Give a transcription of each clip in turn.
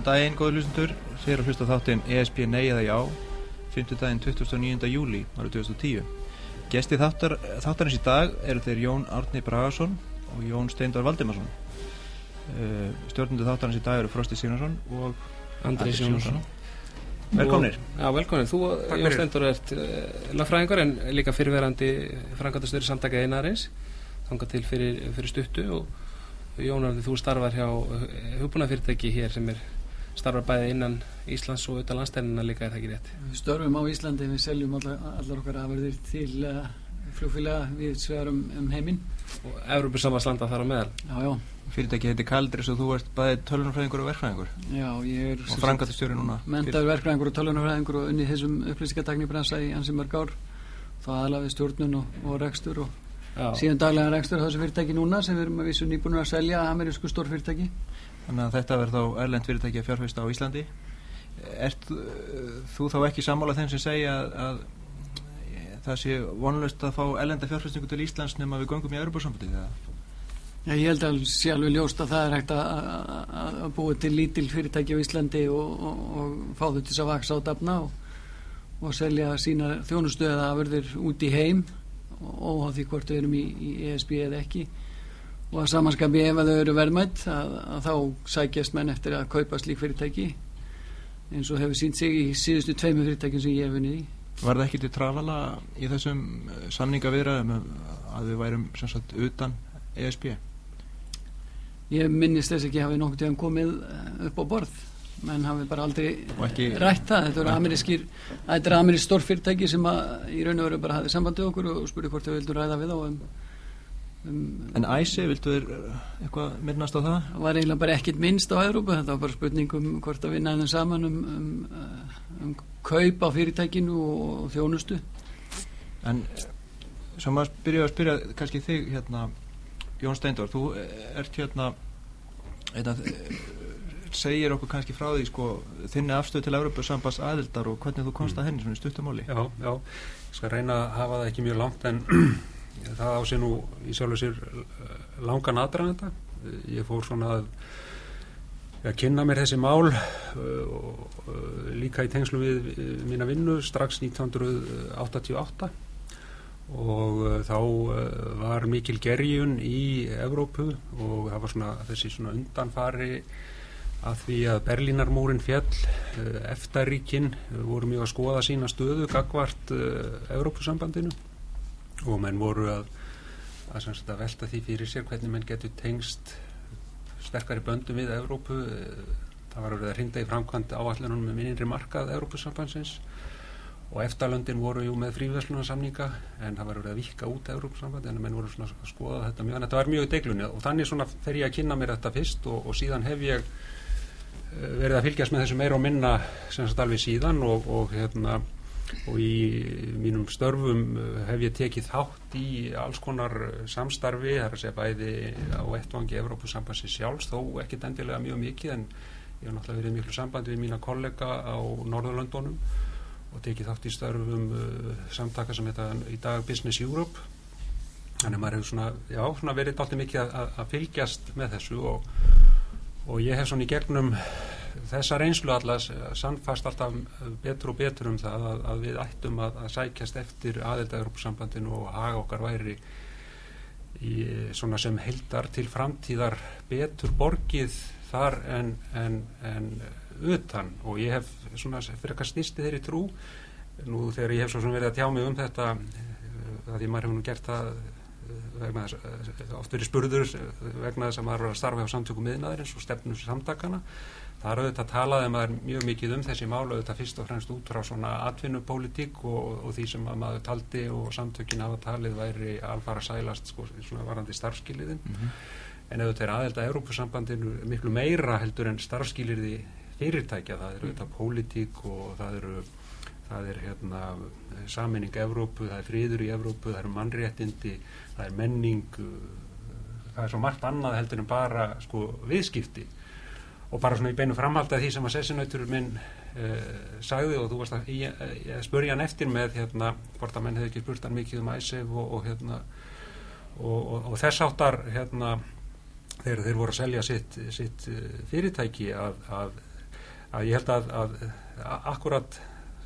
Góðan daginn, góði hlustundur. Þér að hlusta þáttinn ESP Nei eða Já, 5. daginn 29. júli árið 2010. Gesti þáttar, þáttarins í dag eru þeir Jón Árni Bragason og Jón Steindor Valdimarsson. Uh, Stjórnundu þáttarins í dag eru Frosti Signarsson og Andri Sjónsson. Velkomnir. Já, velkomnir. Þú, Jón Steindor, ert uh, lagfræðingar en líka fyrirverandi frangatastöður samtaka einarins, þangað til fyrir, fyrir stuttu og Jón Árni, þú starfar hjá hugbúnafyrirtæki hér sem er starfar bæði innan Íslands og utan landstænina líka er það ekki rétt? Við störfum á Íslandi, við seljum allar, allar okkar afverðir til uh, flugfélaga við svegarum um heiminn. Og Európa samanslanda þar á meðal? Já, já. Fyrirtæki heiti Kaldris og þú ert bæði tölunarfræðingur og verkfræðingur. Já, ég er... Og frangatastjóri núna. Mentaður verkfræðingur og tölunarfræðingur og unni þessum upplýsingatakni bransa í hansi mörg ár. Það aðla við stjórnun og, og rekstur og Já. síðan daglega rekstur þessu fyrirtæki núna sem við erum að vísu nýbúinur að selja amerísku stór fyrirtæki Þannig að þetta verður þá erlend fyrirtæki að fjárfesta á Íslandi. Ert þú þá ekki sammála þeim sem segja að, að það sé vonlust að fá erlenda fjárfestingu til Íslands nema við göngum í Europasambandi Já, ég held að sé alveg ljóst að það er hægt að búa til lítil fyrirtæki á Íslandi og, og, og fá þau til að vaksa á dafna og, og selja sína þjónustöða að verður út í heim og á því hvort við erum í, í ESB eða ekki og að samanskapi ef að þau eru verðmætt að, að þá sækjast menn eftir að kaupa slík fyrirtæki eins og hefur sínt sig í síðustu tveimu fyrirtækjum sem ég hef vunnið í. Var það ekki til trafala í þessum samninga viðraðum að við værum sem sagt utan ESB? Ég minnist þess ekki að hafi nokkur tíðan komið upp á borð. Menn hafi bara aldrei ekki... rætt það. Þetta eru amerískir þetta eru amerísk stórfyrirtæki sem að í raun og veru bara hafið sambandi okkur og spurði hvort þau vildu ræða við á um, um, En æsi, vildu þau eitthvað minnast á það? Það var eiginlega bara ekkit minnst á Európa þetta var bara spurning um hvort að við næðum saman um, um, um kaup á fyrirtækinu og, og þjónustu. En sem að byrja að spyrja kannski þig hérna Jón Steindor, þú ert hérna hérna segir okkur kannski frá því sko, þinni afstöð til Európa-sambas aðildar og hvernig þú komst að henni svona stuttumáli Já, já, ég skal reyna að hafa það ekki mjög langt en það á sig nú í sjálf og sér langan aðdraðanda ég fór svona að að kynna mér þessi mál og líka í tengslu við mína vinnu strax 1988 og þá var mikil gerjun í Evrópu og það var svona þessi svona undanfari að því að Berlínarmúrin fjall eftaríkin voru mjög að skoða sína stöðu gagvart Evrópusambandinu og menn voru að, að, að velta því fyrir sér hvernig menn getur tengst sterkari böndu við Evrópu. Það var að rinda í framkvæmt áallanum með minnindri markað Evrópusambandsins. Og eftirlöndin voru jú með frívæslunarsamninga en það var að vika út Evrópusamband en menn voru svona að skoða þetta mjög. En þetta var mjög í deglunni. Og þannig svona fer ég að kynna mér þetta fyrst og, og síðan hef ég verið að fylgjast með þessu meira og minna sem sagt alveg síðan og, og hérna og í mínum störfum hef ég tekið þátt í alls konar samstarfi, það er að segja bæði á ettvangi Evrópusambansi sjálfs, þó ekkit endilega mjög mikið en ég hef náttúrulega verið miklu sambandi við mína kollega á Norðurlöndunum og tekið þátt í störfum uh, samtaka sem heita í dag Business Europe. Þannig að maður hefur svona, já, svona verið alltaf mikið að, að fylgjast með þessu og og ég hef svona í gegnum þessa reynslu allas sannfast alltaf betur og betur um það að, að við ættum að, að sækjast eftir aðeldaðurópsambandinu og haga okkar væri í svona sem heldar til framtíðar betur borgið þar en, en, en utan. Og ég hef svona fyrir eitthvað snýsti þeirri trú. Nú þegar ég hef svo verið að tjá mig um þetta að því maður hefur nú gert það vegna þess oft verið spurður vegna þess að maður var að starfa á samtökum miðnaðarins og stefnum samtakana það er auðvitað að talaði maður mjög mikið um þessi mál auðvitað fyrst og fremst út frá svona atvinnupólitík og, og því sem maður taldi og samtökin hafa talið væri alfara sælast sko, svona varandi starfskiliðin mm -hmm. en þetta er aðelda Európusambandinu miklu meira heldur en starfskýlirði fyrirtækja, það eru þetta pólitík og það eru það er hérna saminning Evrópu, það er friður í Evrópu, það eru mannréttindi, það er menning, það er svo margt annað heldur en bara sko viðskipti og bara svona í beinu framhald að því sem að sessinautur minn uh, sagði og þú varst að ég, ég spurja hann eftir með hérna hvort að menn hefði ekki spurt hann mikið um æsef og, og hérna og, og, þess áttar hérna þegar þeir voru að selja sitt, sitt fyrirtæki að, að, að ég held að, að akkurat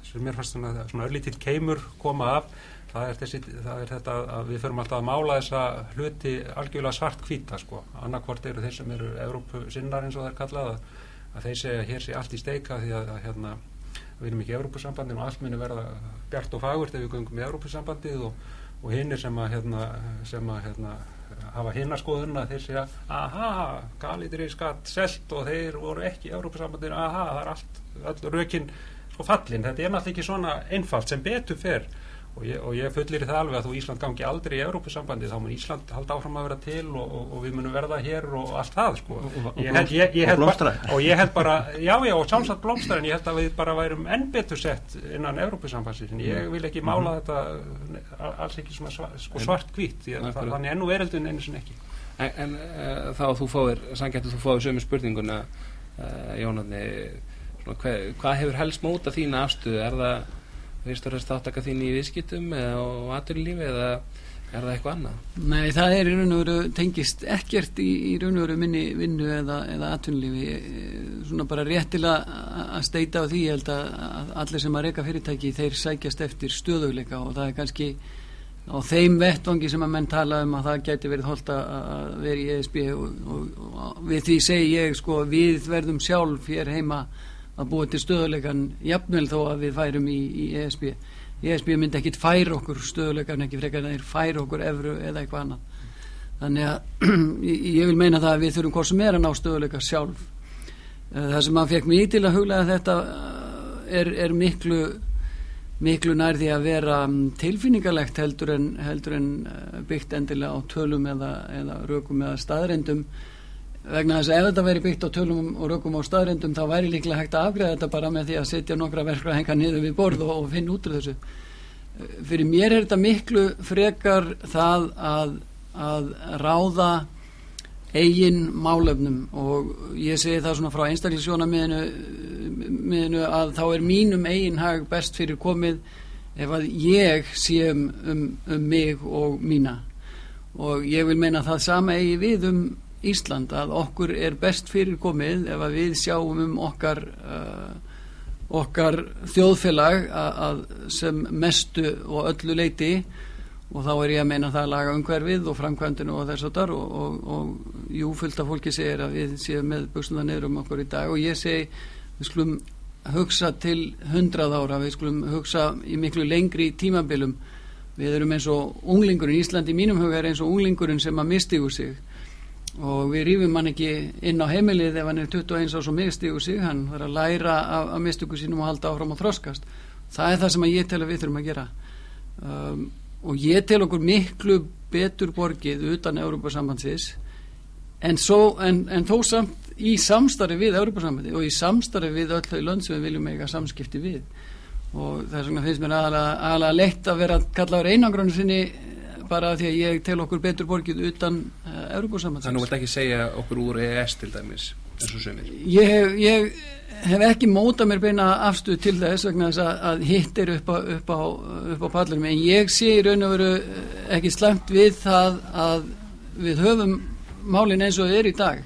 sem mér fannst svona, svona örlítill keimur koma af það er, þessi, það er þetta að við förum alltaf að mála þessa hluti algjörlega svart hvita sko, annarkvort eru þeir sem eru Evrópu sinnar eins og það er kallað að, að þeir segja hér sé allt í steika því að hérna, við erum ekki í Evrópusambandin og allt muni verða bjart og fagurt ef við gungum í Evrópusambandið og, og hinnir sem að hérna, sem að hérna, hafa hinnaskoðuna þeir segja aha, galitur í skatt selt og þeir voru ekki í Evrópusambandin aha, það er allt, all rökin sko fallin, þetta er náttúrulega ekki svona einfalt sem betur fer og ég, og ég fullir það alveg að þú Ísland gangi aldrei í Európusambandi þá mun Ísland halda áfram að vera til og, og, og við munum verða hér og allt það sko. og, ég held, ég, og held blómstra og ég held bara, já já og sjálfsagt blómstra en ég held að við bara værum enn betur sett innan Európusambansi ég vil ekki mála þetta alls ekki svona sva, sko, svart hvít þannig ennú veröldun einu sem ekki. En, en uh, þá þú fáir, sangættu þú fáir sömu spurninguna uh, Jónarni hvað, hvað hefur helst móta þína afstöðu? Er það reynst áttaka þín í viðskiptum eða á aturlífi eða er það eitthvað annað? Nei, það er í raun og veru tengist ekkert í, í raun og veru minni vinnu eða, eða atunlífi svona bara réttilega að steita á því ég held að, allir sem að reyka fyrirtæki þeir sækjast eftir stöðugleika og það er kannski á þeim vettvangi sem að menn tala um að það gæti verið holdt að vera í ESB og, og, og við því segi ég sko við verðum sjálf hér heima að búa til stöðuleikan jafnvel þó að við færum í, í ESB ESB myndi ekkit færa okkur stöðuleikan ekki frekar en þeir færa okkur efru eða eitthvað annað. Þannig að ég vil meina það að við þurfum hvort sem er að ná stöðuleika sjálf. Það sem að fekk mig til að huglega þetta er, er miklu miklu nær því að vera tilfinningalegt heldur en, heldur en byggt endilega á tölum eða, eða rökum eða staðrendum vegna þess að ef þetta veri byggt á tölum og rökum á staðrendum þá væri líklega hægt að afgræða þetta bara með því að setja nokkra verkra henga niður við borð og, og finna út úr þessu. Fyrir mér er þetta miklu frekar það að, að ráða eigin málefnum og ég segi það svona frá einstaklisjóna miðinu að þá er mínum eigin hag best fyrir komið ef að ég sé um, um, um mig og mína. Og ég vil meina það sama eigi við um Ísland að okkur er best fyrir komið ef að við sjáum um okkar uh, okkar þjóðfélag að, að sem mestu og öllu leiti og þá er ég að meina það að laga umhverfið og framkvæmdunu og þess að þar og, og, og jú fullt af fólki segir að við séum með buksuna neyður um okkur í dag. Og ég segi við skulum hugsa til hundrað ára, við skulum hugsa í miklu lengri tímabilum. Við erum eins og unglingurinn, Íslandi mínum huga er eins og unglingurinn sem að mistiðu sig og við rýfum hann ekki inn á heimilið ef hann er 21 ás og mistiðu sig. Hann þarf að læra af, af mistöku sínum og halda áfram og þroskast. Það er það sem ég tel að við þurfum að gera. Um, og ég tel okkur miklu betur borgið utan Európa-sambandsins en, en, en þó samt í samstarfi við Európa-sambandi og í samstarfi við öll þau lönd sem við viljum eiga samskipti við. Og það er svona finnst mér aðalega, aðalega leitt að vera kallaður einangrönu sinni bara því að ég tel okkur betur borgið utan uh, Európa-sambandsins Þannig að þú vilt ekki segja okkur úr EES til dæmis eins og sömur ég hef, ég hef ekki mótað mér beina afstuð til þess vegna þess að, að hitt er upp á, upp á, upp á pallurum en ég sé í raun og veru ekki slemt við það að við höfum málin eins og þau er í dag.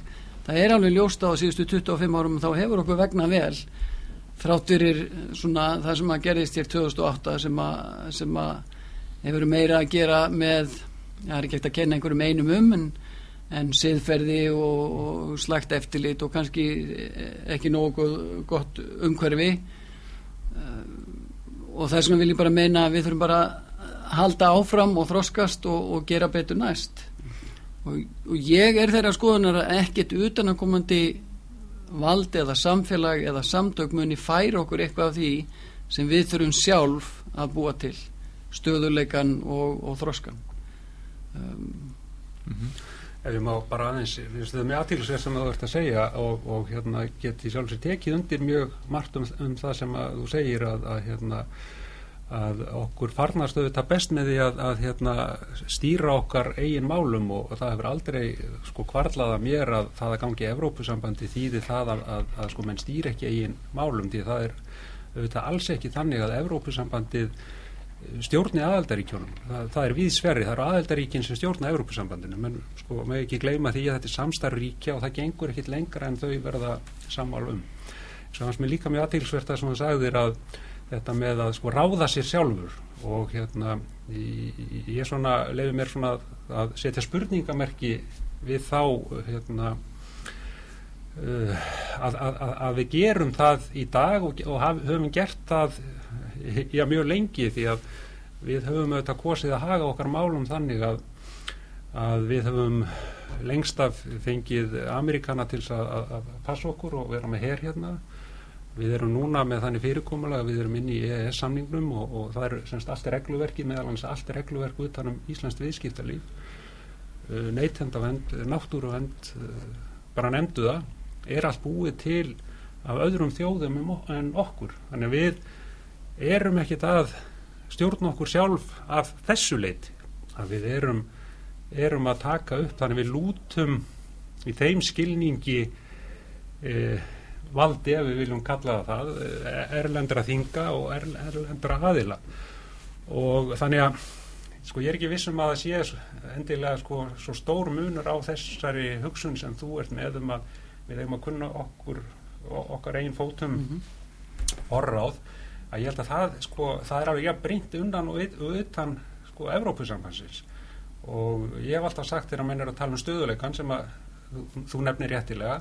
Það er alveg ljósta á síðustu 25 árum þá hefur okkur vegna vel þrátturir svona það sem að gerðist hér 2008 sem að, sem að hefur meira að gera með það er ekki ekkert að kenna einhverjum einum um en, en siðferði og, og slagt eftirlit og kannski ekki nógu gott umhverfi. Uh, og þess vegna vil ég bara meina að við þurfum bara að halda áfram og þroskast og, og gera betur næst. Og, og ég er þeirra skoðunar að ekkert utanakomandi vald eða samfélag eða samtök muni færa okkur eitthvað af því sem við þurfum sjálf að búa til stöðuleikan og, og þroskan um, mm -hmm. ef ég má bara aðeins, þetta er mjög aðtílisverð sem þú ert að segja og, og hérna geti sjálf sér tekið undir mjög margt um, um það sem þú segir að, að hérna að okkur farnast auðvitað best með því að, að hérna, stýra okkar eigin málum og, og það hefur aldrei sko kvarlaða mér að það að gangi Evrópusambandi þýði það að, að, að sko menn stýra ekki eigin málum því það er auðvitað alls ekki þannig að Evrópusambandið stjórni aðaldaríkjónum. Það, það er viðsverri, það eru aðaldaríkin sem stjórna Evrópusambandinu, menn sko með ekki gleyma því að þetta er samstarfríkja og það gengur ekkit lengra en þau verða sammál um. Svo hans með líka mjög aðtilsvert að sem hann sagðir að þetta með að sko ráða sér sjálfur og hérna ég svona leiði mér svona að setja spurningamerki við þá hérna uh, að, að, að við gerum það í dag og, og haf, höfum gert það já mjög lengi því að við höfum auðvitað kosið að haga okkar málum þannig að, að við höfum lengst af fengið Amerikana til að, að passa okkur og vera með hér hérna. Við erum núna með þannig fyrirkomulega að við erum inn í EES samningnum og, og það er semst allt regluverki meðal hans allt regluverk utanum Íslands viðskiptarlíf uh, neytendavend, náttúruvend uh, bara nefndu það er allt búið til af öðrum þjóðum en okkur. Þannig að við erum ekkit að stjórna okkur sjálf af þessu leit að við erum, erum að taka upp þannig við lútum í þeim skilningi eða valdi ef við viljum kalla það erlendra þinga og erlendra aðila. Og þannig að sko ég er ekki vissum að það sé endilega sko svo stór munur á þessari hugsun sem þú ert með um að við hefum að kunna okkur okkar einn fótum mm -hmm. forráð að ég held að það sko það er alveg ja, brínt undan og, utan sko Evrópusambansins og ég hef alltaf sagt þegar mann er að tala um stöðuleikan sem að þú, nefnir réttilega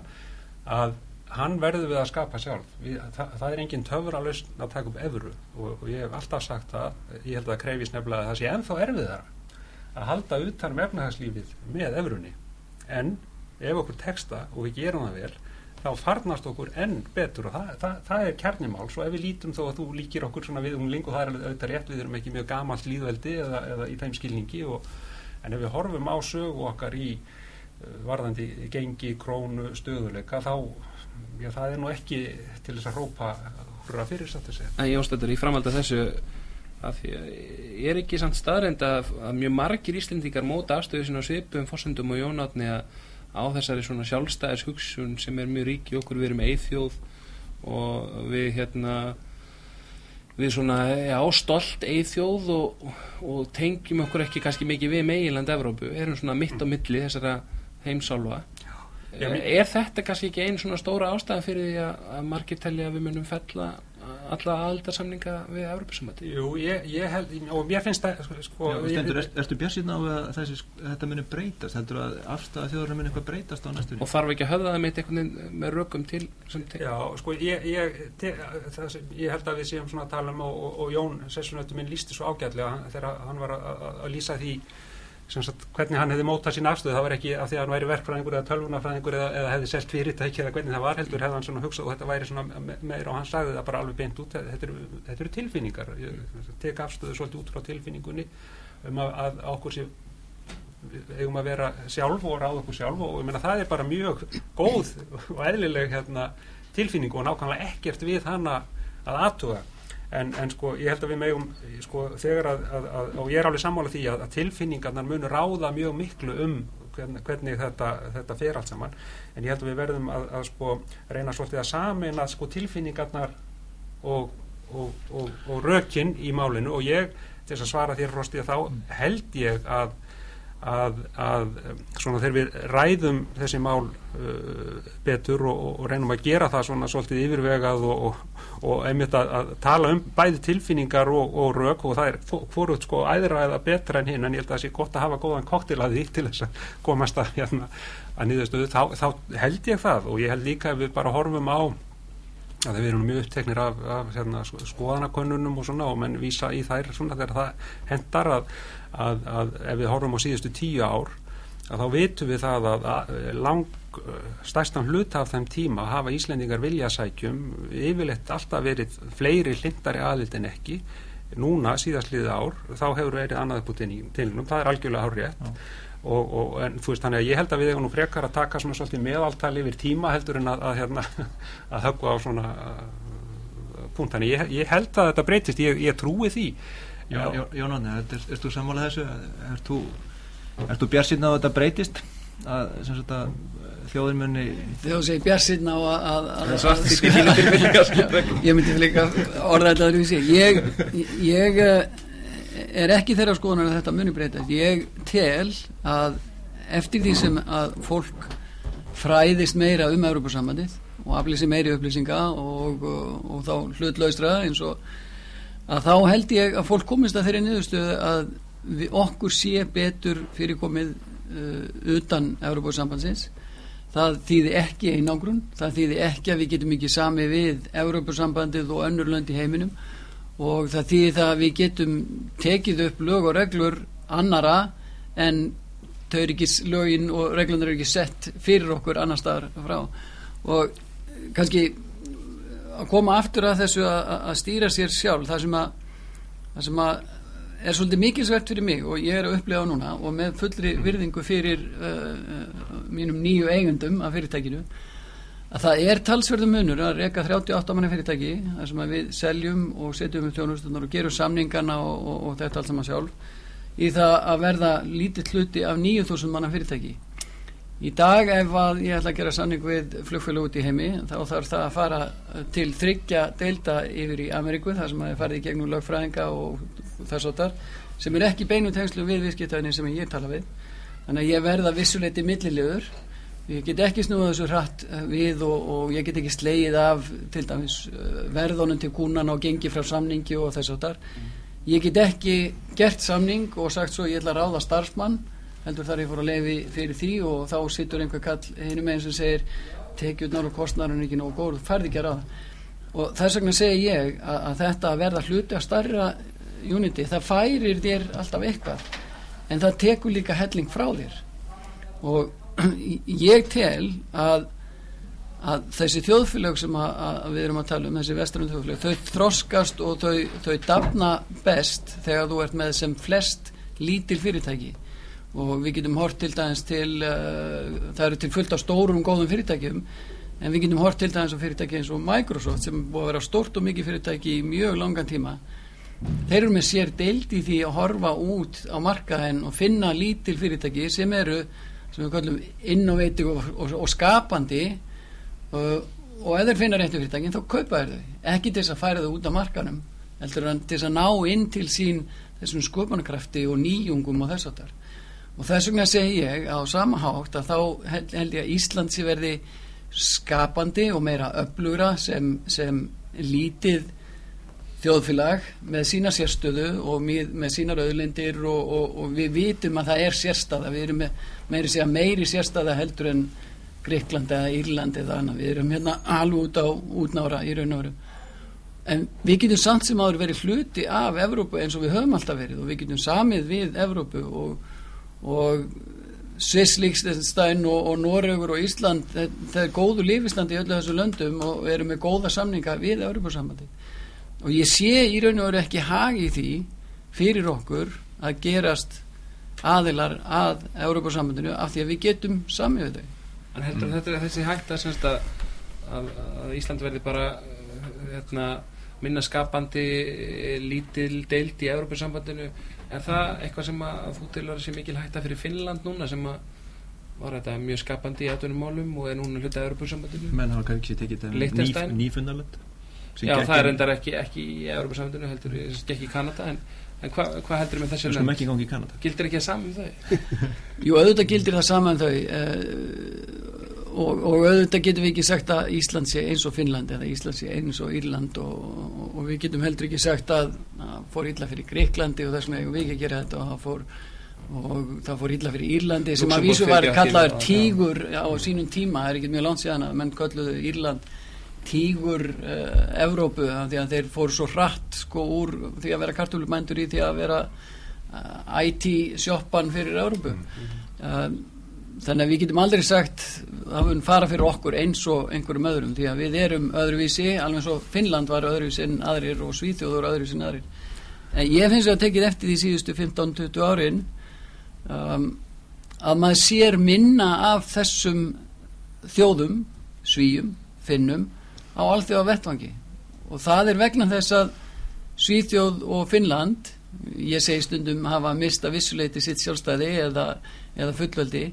að hann verður við að skapa sjálf. Við, það, það er engin töfralust að taka upp efru og, og ég hef alltaf sagt það ég held að krefis nefnilega að það sé ennþá erfiðar að halda utanum efnahagslífið með efrunni en ef okkur texta og við gerum það vel þá farnast okkur enn betur og það, það, það er kjarnimál svo ef við lítum þó að þú líkir okkur svona við um ling og það er auðvitað rétt við erum ekki mjög gamalt líðveldi eða, eða í þeim skilningi og, en ef við horfum á sögu okkar í uh, varðandi gengi, krónu, stöðuleika þá já, það er nú ekki til þess að hrópa hurra fyrir satt segja. En ég ástættur í framhald af þessu að því að ég er ekki samt staðrænd að, að mjög margir íslendingar móta afstöðu sín á svipum fórsöndum og jónatni að á þessari svona sjálfstæðis hugsun sem er mjög rík í okkur, við erum eithjóð og við hérna við svona ástolt eithjóð og, og tengjum okkur ekki kannski mikið við meiland Evrópu, erum svona mitt á milli þessara heimsálfa. Já, er þetta kannski ekki einn svona stóra ástæða fyrir því að margir telli að við munum fella alla aldarsamninga við Európa-samhætti? Jú, ég, ég held, og mér finnst það sko, sko Já, stendur, er, Erstu björnsinn á að þessi, þetta munum breytast? Heldur að afstæða þjóðurinn munum eitthvað breytast á næstunni? Og þarf ekki að höfða það með eitthvað með rökum til? til Já, sko, ég, ég, te, það, ég held að við séum svona að tala um og, og, og Jón Sessunötu minn lísti svo ágætlega þegar hann var að, að lýsa því Sagt, hvernig hann hefði mótað sín afstöðu það var ekki af því að hann væri verkfræðingur eða tölvunafræðingur eða, eða hefði selgt fyrirtæki eða hvernig það var heldur hefði hann svona hugsað og þetta væri svona meira og hann sagði það bara alveg beint út þetta eru, þetta eru tilfinningar. Ég tek afstöðu svolítið út frá tilfinningunni um að, að okkur sé eigum að vera sjálf og ráða okkur sjálf og ég menna það er bara mjög góð og eðlileg hérna, tilfinning og nákvæmlega ekkert við hana að aðtuga En, en sko ég held að við megum sko þegar að, að, að og ég er alveg sammála því að, að tilfinningarnar munu ráða mjög miklu um hvernig, hvernig þetta, þetta fer allt saman. En ég held að við verðum að sko reyna svolítið að samina sko tilfinningarnar og, og, og, og rökin í málinu. Og ég til að svara þér Rosti þá held ég að að, að svona þegar við ræðum þessi mál uh, betur og, og reynum að gera það svona svolítið yfirvegað og, og, og einmitt að, að tala um bæði tilfinningar og rauk og það er hvorut sko æðræða betra en hinn en ég held að það sé gott að hafa góðan koktil að því til þess að komast að, hérna, að nýðastöðu þá, þá held ég það og ég held líka að við bara horfum á að við erum mjög uppteknir af, af hérna, skoðanakönnunum og svona og menn vísa í þær svona þegar það hendar að að, að ef við horfum á síðustu tíu ár að þá vitum við það að, að lang stærstan hluta af þeim tíma hafa Íslendingar viljasækjum yfirleitt alltaf verið fleiri hlindari aðlild en ekki. Núna síðastliðið ár þá hefur verið annað búið til nýjum það er algjörlega hár rétt og, og en þú veist þannig að ég held að við eigum nú frekar að taka svona svolítið meðaltal yfir tíma heldur en að, að, hérna, að höfgu á svona uh, punkt, þannig ég, ég held að þetta breytist, ég, ég trúi því Jón Átni, er, er þú sammálað þessu? Er þú, þú björnsinn á að þetta breytist? Að, sagt, að þjóðin munni þegar þú segir björnsinn á að, að ég myndi líka orða þetta öðru ég, ég er ekki þeirra skoðunar að þetta muni breytast ég tel að eftir því sem að fólk fræðist meira um Európa-sambandið og aflýsi meiri upplýsinga og, og, og þá hlutlaustra eins og að þá held ég að fólk komist að þeirri niðurstöðu að við, okkur sé betur fyrirkomið uh, utan Európa-sambandsins það þýði ekki einangrun það þýði ekki að við getum ekki sami við Európa-sambandið og önnur lönd í heiminum. Og það þýði það að við getum tekið upp lög og reglur annara en þau eru ekki lögin og reglunar eru ekki sett fyrir okkur annar staðar frá. Og kannski að koma aftur að þessu að, að stýra sér sjálf það sem að, það sem að er svolítið mikilsvert fyrir mig og ég er að upplega núna og með fullri virðingu fyrir uh, mínum nýju eigundum af fyrirtækinu að það er talsverðum munur að reyka 38 manni fyrirtæki þar sem við seljum og setjum um þjónustunar og gerum samningana og, og, og þetta allt saman sjálf í það að verða lítið hluti af 9000 manna fyrirtæki Í dag ef að ég ætla að gera sanning við flugfélag út í heimi þá þarf það að fara til þryggja deilda yfir í Ameríku þar sem að það farið í gegnum lögfræðinga og þess að þar sem er ekki beinu tengslu við viðskiptæðin sem ég tala við. Þannig að ég verða vissuleiti millilegur ég get ekki snúið þessu hratt við og, og ég get ekki sleið af til dæmis uh, verðunum til kúnan og gengi frá samningi og þess að þar ég get ekki gert samning og sagt svo ég ætla að ráða starfsmann heldur þar ég fór að lefi fyrir því og þá sittur einhver kall hinn með einn sem segir tekjurnar og kostnarinn er ekki nógu góð, færði ekki að ráða. Og þess vegna segir ég að, að þetta að verða hluti að starra unity, það færir þér alltaf eitthvað en það tekur líka helling frá þér. Og ég tel að að þessi þjóðfélög sem að, að við erum að tala um, þessi vesturinn þjóðfélög þau þroskast og þau, þau dafna best þegar þú ert með sem flest lítil fyrirtæki og við getum hort til dæmis til uh, það eru til fullt af stórum góðum fyrirtækjum en við getum hort til dæmis á fyrirtæki eins og Microsoft sem búið að vera stórt og mikið fyrirtæki í mjög langan tíma. Þeir eru með sér deild í því að horfa út á markaðin og finna lítil fyrirtæki sem eru sem við kallum innovative og, og, og skapandi og, og ef þeir finna réttu fyrirtækin þá kaupa þeir þau. Ekki til þess að færa þau út á markanum heldur en til þess að ná inn til sín þessum sköpunarkrafti og nýjungum og þess að þar og þess vegna segi ég á sama hátt að þá held ég að Íslandsi verði skapandi og meira öflugra sem, sem lítið þjóðfélag með sína sérstöðu og með, með sínar auðlindir og, og, og við vitum að það er sérstada við erum með, meiri, segja, meiri sérstada heldur en Greiklandi eða Írlandi eða annað, við erum hérna alveg út á útnára í raun og veru. En við getum samt sem áður verið hluti af Evrópu eins og við höfum alltaf verið og við getum samið við Evrópu og og Svisslíkstæn og, og Norrögur og Ísland það er góðu lífisland í öllu þessu löndum og eru með góða samninga við Európa-sambandi og ég sé í raun og veru ekki hagi því fyrir okkur að gerast aðilar að Európa-sambandinu af því að við getum samið þau En heldur mm. þetta er þessi hægt að, að, að Ísland verði bara hérna, minna skapandi lítil deilt í Európa-sambandinu Er það eitthvað sem að þú til að sé mikil hætta fyrir Finnland núna sem að var þetta mjög skapandi í aðtunum málum og er núna hlutað Europasambandinu? Menn hafa kannski tekið þetta nýfundarland? Já, það er endar ekki, ekki í Europasambandinu, heldur ekki í Kanada, en, en hvað hva heldur með þessu land? Það skum ekki gangi í Kanada. Gildir ekki það saman um þau? Jú, auðvitað gildir það saman um þau uh, og, og auðvitað getum við ekki sagt að Ísland sé eins og Finnland eða Ísland sé eins og Írland og, og, og við getum heldur ekki sagt að það fór illa fyrir Greiklandi og þess vegna við ekki gera þetta og það fór fór illa fyrir Írlandi sem að vísu var kallaður tígur á sínum tíma, það er ekki mjög langt síðan að menn kalluðu Írland tígur uh, Evrópu því að þeir fór svo hratt sko úr því að vera kartúlumændur í því að vera uh, IT sjoppan fyrir Evrópu mm -hmm. uh, þannig að við getum aldrei sagt að við fara fyrir okkur eins og einhverjum öðrum því að við erum öðruvísi alveg eins og Finnland var öðruvísi en aðrir og Svíþjóður öðruvísi en aðrir. En ég finnst að tekið eftir því síðustu 15-20 árin um, að maður sér minna af þessum þjóðum, svíjum, finnum á alþjóða vettvangi og það er vegna þess að Svíþjóð og Finnland ég segi stundum hafa mista vissuleiti sitt sjálfstæði eða, eða fullveldi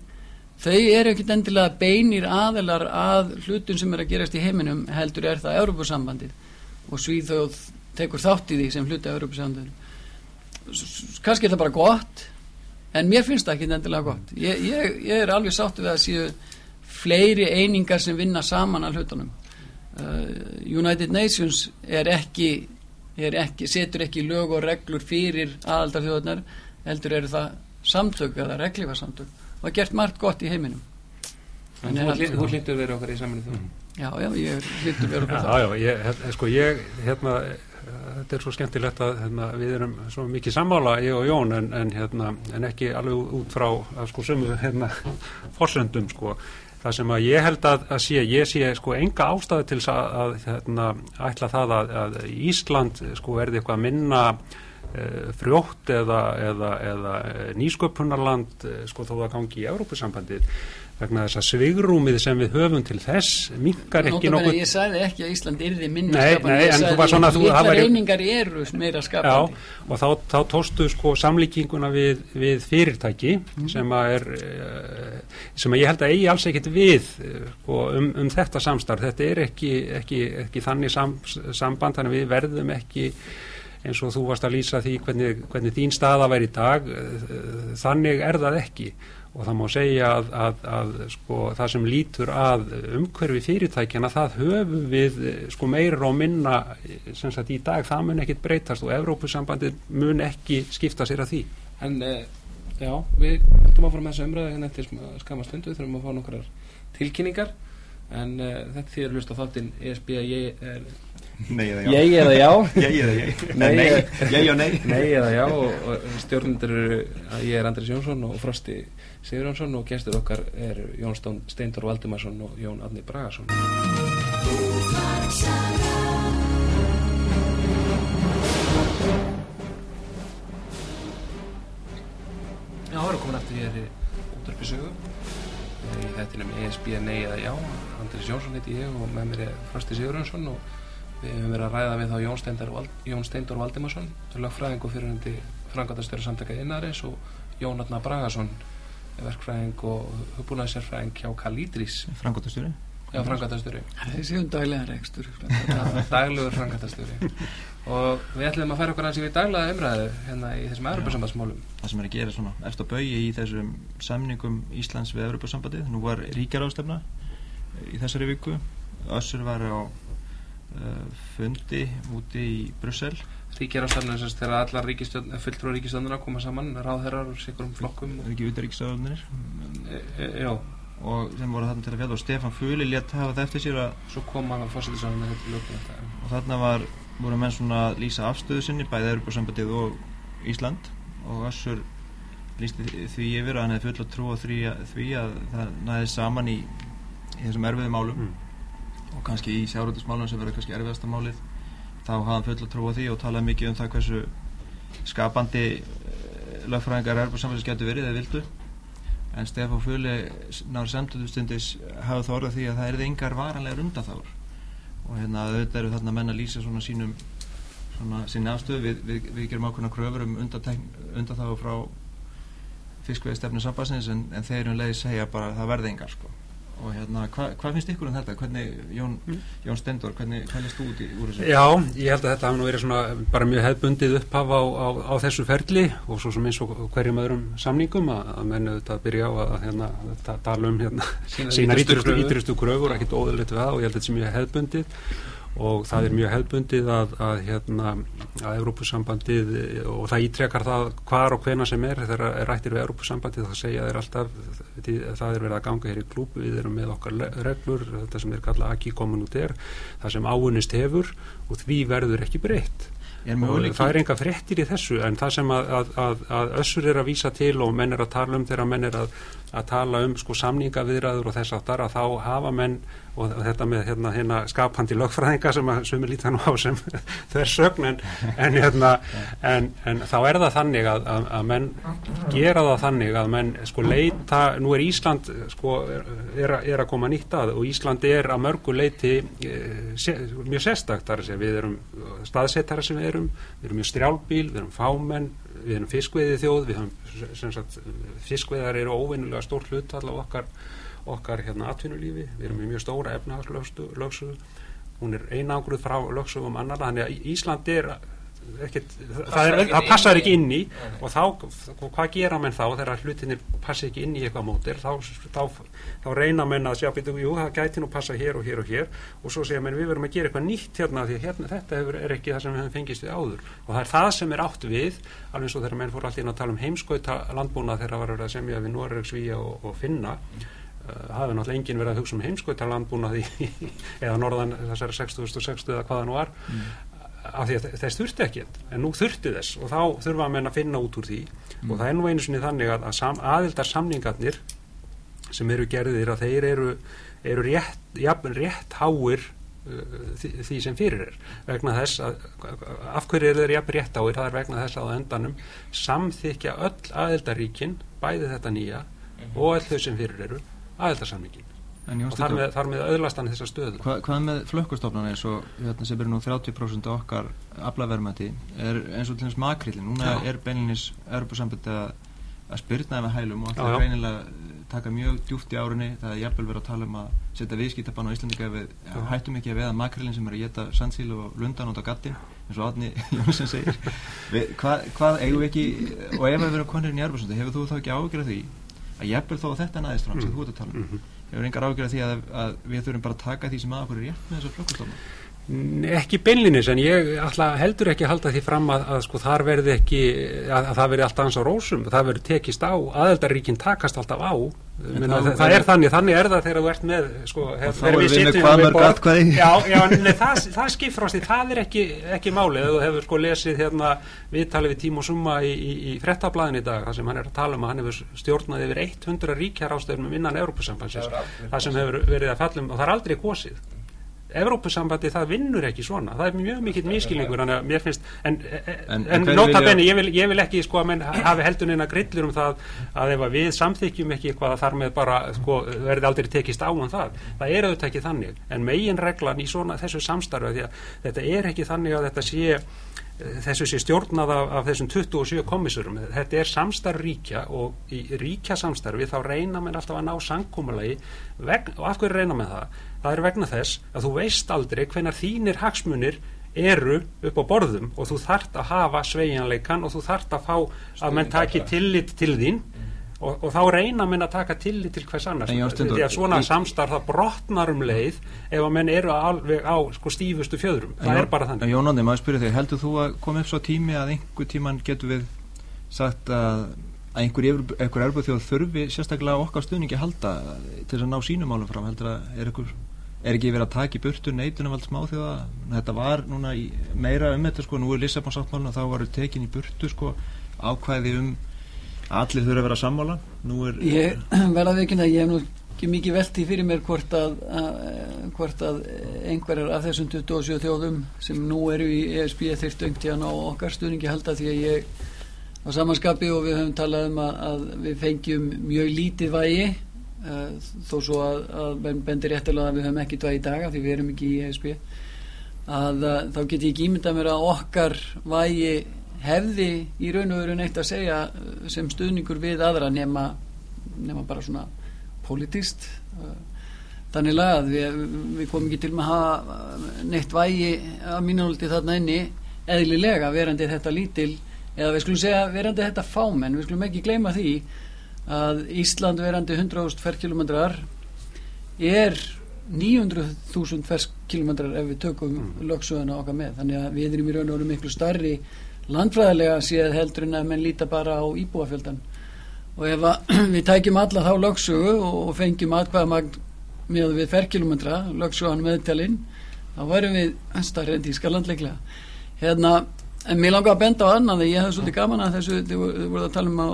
þau eru ekkit endilega beinir aðelar að hlutun sem er að gerast í heiminum heldur er það Európusambandið og Svíþjóð tekur þátt í því sem hluti af Európusambandið kannski er það bara gott en mér finnst það ekki endilega gott. Ég, ég, ég er alveg sáttu við að séu fleiri einingar sem vinna saman að hlutunum. Uh, United Nations er ekki ekki, setur ekki lög og reglur fyrir aðaldarþjóðunar heldur eru það samtök eða reglifarsamtök og har gert margt gott í heiminum. En Þú hlýttur verið okkar í saminu þú Já, já, ég hlýttur verið okkar Já, já, ég, sko ég hérna, þetta er svo skemmtilegt að hérna, við erum svo mikið sammála, ég og Jón en, en, hérna, en ekki alveg út frá sko, sömu hérna, fórsöndum sko. Það sem að ég held að, að sé, ég sé sko enga ástæðu til að, að hérna, ætla það að, að Ísland sko verði eitthvað minna frjótt eða, eða, eða nýsköpunarland e, sko þó að gangi í Európusambandið vegna þess að svigrúmið sem við höfum til þess minkar ekki nokkuð Ég sagði ekki að Ísland erði minna nei, skapandi ég sagði litla reyningar eru meira skapandi. Já, og þá, þá tóstu sko samlíkinguna við, við fyrirtæki mm. sem að er eh, sem að ég held að eigi alls ekkit við sko, um, um þetta samstarf. Þetta er ekki, ekki, ekki þannig sam, samband, þannig við verðum ekki eins og þú varst að lýsa því hvernig, hvernig þín staða væri í dag eh, þannig er það ekki. Og það má segja að, að, að sko, það sem lítur að umhverfi fyrirtækjana það höfum við sko, meira og minna sagt í dag það mun ekkit breytast og Evrópusambandið mun ekki skipta sér að því. En eh, já, við höfum að fara með þessu umræðu hérna til skama stundu, við þurfum að fá nokkrar tilkynningar. En uh, þetta er hlust á þáttinn ESB að ég er Nei eða já. Ég eða já. Ég eða ég. Nei, ég og nei. Nei eða já og, og stjórnundur eru að ég er Andris Jónsson og Frosti Sigurjónsson og gestur okkar er Jón Steintor Valdimarsson og Jón Adni Bragarsson Já, það eru komin aftur hér í útdarpisögu í þettinum ESB Nei eða já. Andris Jónsson heiti ég og með mér er Frosti Sigurjónsson og við hefum verið að ræða við þá Jón Steindor, Valdimarsson lögfræðing og fyrirhundi frangatastöru samtaka innarins og Jón Adna Bragarsson verkfræðing og hugbúnaðsérfræðing hjá Kalídrís. Frangatastöru Já, frangatastöru Þessi um daglega rekstur Daglegur frangatastöru og við ætlum að færa okkur í við daglega umræðu hérna í þessum Európa-sambandsmálum Það sem er að gera svona eftir að baui í þessum samningum Íslands við Európa-sambandið nú var ríkjarástefna í þessari viku. Össur var á fundi úti í Brussel. Ríkjarástefna þess að allar fulltrú ríkistjóðnuna koma saman ráðherrar og sikurum flokkum. Og ekki utaríkistjóðnir e, e, Já. Og sem voru þarna til að fjalla og Stefan Fuli létt hafa það eftir sér að svo kom hann að fórsættisáðuna og þarna var, voru menn svona að lýsa afstöðu sinni bæðið Europasambandið og Ísland. Og Össur lýsti því yfir að hann hefði full að trúa því að, því að það næði saman í, í þessum erfiðu málum. Mm. Kannski í sjárhundismálum sem verður kannski erfiðasta málið þá hafði hann full að trúa því og talaði mikið um það hversu skapandi eh, lögfræðingar Europasambandsins getur verið eða vildu. En Stefán Fjöli náður samtöldustundis hafði þá orðað því að það er yngar varanlegar undanþáður og hérna auðvitað eru þarna menn að lýsa svona sínum svona sín afstöðu. Við, við, við gerum ákveðna kröfur um undanþáðu frá fiskveið stefnu sambassins en, en þeir um leiði segja bara að það verði yngar sko og hérna, hva, hvað finnst ykkur um þetta? Hvernig, Jón, Jón Stendur, hvernig, lest þú út í úr þessu? Já, ég held að þetta hafi nú verið svona bara mjög hefbundið upphafa á, á, á þessu ferli og svo sem eins og hverjum öðrum samningum að, að mennu þetta að byrja á að hérna, tala um hérna sína ítrystu kröfur, ekkit óðurleitt við það og ég held að þetta sé mjög hefbundið og það er mjög hefbundið að, að, hérna, að Európusambandið og það ítrekar það hvar og hvena sem er þegar er rættir við Európusambandið það segja þeir alltaf það er verið að ganga hér í klúb við erum með okkar reglur þetta sem er kallað út er það sem áunist hefur og því verður ekki breytt. Og það er enga frettir í þessu en það sem að, að, að össur er að vísa til og menn er að tala um þegar menn er að, að tala um sko samningaviðræður og þess aftar að þá hafa menn og þetta með hérna, hérna skapandi lögfræðinga sem að sumi líta nú á sem þess sögn en, en, hérna, en, en þá er það þannig að, að, að menn gera það þannig að menn sko leita, nú er Ísland sko er, er að koma nýtt að og Ísland er að mörgu leiti e, se, mjög sérstakt við erum staðsettara sem við erum við erum mjög strjálbíl, við erum fámenn við erum fiskveiði þjóð höfum fiskveiðar eru óvinnulega stór hlut allavega okkar okkar hérna atvinnulífi, við erum með mjög stóra efnahagslögsu, hún er einangruð frá lögsugum annar, þannig að Ísland er ekkert, það, er, það passar ekki inn í. Og þá, hvað gera menn þá þegar hlutinir passa ekki inn í eitthvað mótir, þá, þá, þá reyna menn að sjá, betur, jú, það gæti nú passa hér og hér og hér. Og svo segja menn við verum að gera eitthvað nýtt hérna því hérna, þetta er ekki það sem við hefum fengist við áður. Og það er það sem er átt við alveg eins og þegar menn fór alltaf inn að tala um heimskauta landbúna þegar það var að semja við Norröks, Svíja og, og Finna. Eh, hafi náttúrulega enginn verið að hugsa um heimskautarlandbúnaði eða norðan þessari 60.60 eða hvaða nú var. Mm. Af því að þess þurfti ekki en nú þurfti þess og þá þurfa að menna að finna út úr því mm. og það er nú einu sinni þannig að, að sam, aðildar samningarnir sem eru gerðir að þeir eru, eru rétt, jafn, rétt háir uh, því, því sem fyrir er vegna þess að af hverju eru þeir jafn rétt háir það er vegna þess að á endanum samþykja öll aðildaríkin bæði þetta nýja mm. og öll þau sem fyrir eru aðeldarsamningin og þar með, þar með öðlastan þessar stöðu Hva, Hvað með flökkustofnana eins og hérna, sem er nú 30% af okkar aflaverðmæti er eins og til þess makrillin núna Já. er beilinnis Europasambandi að, að spyrna með hælum og það er reynilega taka mjög djúft í árinni það er jafnvel verið að tala um að setja viðskiptabann á Íslandika við Já. hættum ekki að veða makrillin sem er að geta sandsíl og lundan út á gattin eins og Átni Jónsson segir við, hvað, hvað eigum við ekki og ef við verum konirinn í Europasambandi hefur þú þá ekki ágjörð því að jafnvel þó að þetta næðist fram sem mm. þú ert að tala um mm -hmm. Hefur engar ágjörð því að, að við þurfum bara að taka því sem að okkur er rétt með þessar flokkustofnum ekki beinlinis en ég heldur ekki að halda því fram að, að sko þar verði ekki að, að það verði alltaf ans á rósum. Það verði tekist á, aðeldaríkinn takast alltaf á. Minna, það, það er þannig, þannig er það þegar þú ert með sko, hef, við sittum við borð. já, já, nei, það, það skipfrasti það er ekki, ekki málið. Þú hefur sko lesið hérna viðtalið við Tímo Summa í, í, í frettablaðin í dag það sem hann er að tala um að hann hefur stjórnað yfir 100 ríkjar ástöðum innan Európa-sambansins það sem hefur verið að fallum og það er aldrei gósið Evrópusambandi það vinnur ekki svona. Það er mjög mikill miskilningur en, en, en, en nota benni ég, ég vil ekki sko að menn hafi heldunina grillur um það að ef við samþykjum ekki eitthvað þar með bara sko, verði aldrei tekist á um það. Það er auðvitað ekki þannig. En megin reglan í svona þessu samstarfi því að þetta er ekki þannig að þetta sé þessu sé stjórnað af, af þessum 27 komisurum þetta er samstarf ríkja og í ríkja samstarfi þá reyna menn alltaf að ná sangkómalagi og af hverju reyna menn það? Það er vegna þess að þú veist aldrei hvenar þínir hagsmunir eru upp á borðum og þú þart að hafa sveiginleikan og þú þart að fá að menn taki tillit til þín og, og þá reyna menn að taka tillit til hvers annars. Því að svona samstarf það brotnar um leið ef að menn eru alveg á sko, stífustu fjöðrum, það er bara þannig. Jónandi, maður spyrja þig, heldur þú að koma upp svo tími að einhver tíman getur við sagt að að einhver, einhver erbúð þjóð þurfi sérstaklega okkar stuðningi halda til að ná sínumálum fram? Heldur að er einhver er ekki verið að taka í burtu neitunum allt smá þjóða þetta var núna í, meira um þetta sko, nú er Lissabon sáttmálun og þá varu tekin í burtu sko, ákvæði um allir þurfa að vera sammála. Er, Ég verða ekki að ég hef nú ekki mikið veldi fyrir mér hvort að, að hvort að einhverjar af þessum 27 þjóðum sem nú eru í ESB þurft öngt í að ná okkar stuðningi halda því að ég á samanskapi og við höfum talað um að, að við fengjum mjög lítið vægi Eh, þó svo að, að bendir réttilega að við höfum ekki það í daga því við erum ekki í ESB að, að eh, þá get ég ekki ímyndað mér að okkar vægi hefði í raun og veru neitt að segja eh, sem stuðningur við aðra nema, nema bara svona politist þannig að við, við komum ekki til með að hafa neitt vægi að mínáldi þarna inni eðlilega verandi þetta lítil eða við skulum segja verandi þetta fámenn við skulum ekki gleyma því að Ísland verandi 100.000 ferrkilometrar er 900.000 ferrkilometrar ef við tökum mm. lögsöguna okkar með. Þannig að við erum í raun og veru miklu starri landfræðilega séð heldur en að menn líta bara á íbúafjöldan og ef við tækjum alla þá lögsögu og fengjum atkvæðamagn með við ferrkilometra lögsögan meðtalinn þá varum við starri en tískalandleiklega hérna En mér langar að benda á annan þegar ég hef svolítið gaman að þessu, þið voruð að tala um að,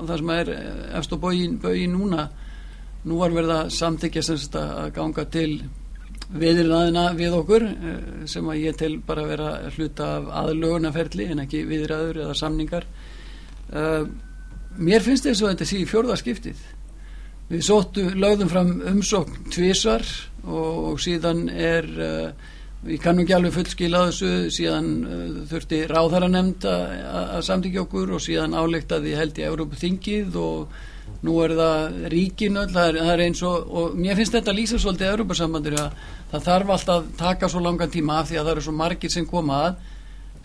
að það sem er efst á bógin núna nú var verið að samþykja semst að ganga til viðræðina við okkur eh, sem að ég til bara vera hluta af aðlögunaferli en ekki viðræður eða samningar. Uh, mér finnst þess að þetta sé í fjörðarskiptið við sóttu, lögðum fram umsókn tvísvar og, og síðan er Við kannum ekki alveg fullskila þessu, síðan uh, þurfti ráðhæra nefnd að samtíkja okkur og síðan áleiktaði held í Európa þingið og nú er það ríkinu, það er, það er eins og, og mér finnst þetta lýsa svolítið Európa samandur að það þarf alltaf taka svo langan tíma af því að það eru svo margir sem koma að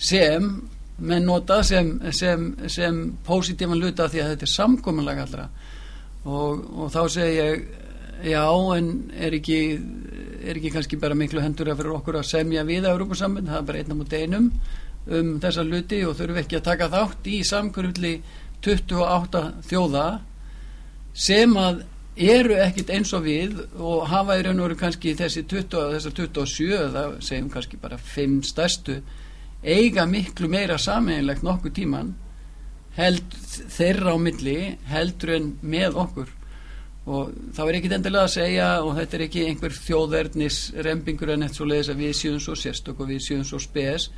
sem menn nota sem, sem, sem positívan luta því að þetta er samkominlega allra. Og, og þá segi ég já en er ekki er ekki kannski bara miklu hendur að fyrir okkur að semja við Európa-sambund, það er bara einna mútið einum um þessa luti og þurfum ekki að taka þátt í samkvörulli 28 þjóða sem að eru ekkit eins og við og hafa í raun og veru kannski þessi 20, þessar 27 það segjum kannski bara 5 stærstu eiga miklu meira sameinlegt nokkuð tíman held þeirra á milli heldur en með okkur og það er ekkit endilega að segja og þetta er ekki einhver þjóðverðnis rempingur en eitt svo leiðis að við séum svo sérstök og við séum svo spes.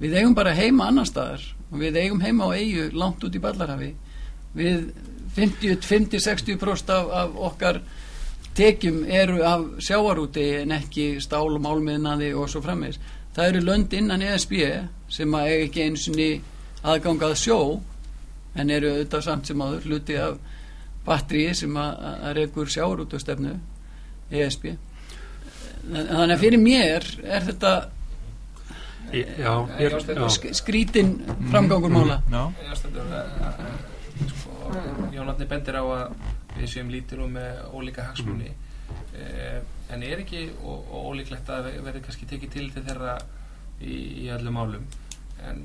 Við eigum bara heima annar staðar og við eigum heima á eigu langt út í ballarhafi. Við 50-60% af, af okkar tekjum eru af sjáarúti en ekki stál og málmiðnaði og svo frammeins það eru lönd innan ESB sem að eiga ekki eins og aðgangað sjó en eru auðvitað samt sem aður hluti af batteri sem að reykur sjáur út á stefnu ESB þannig að fyrir mér er þetta já, ég, sk skrítin framgangur mála. Sko, Jónatni bendir á að við séum lítir og með ólíka hagsmunni mm. eh, en er ekki og, og ólíklegt að verði kannski tekið til þeirra í, í öllum málum? En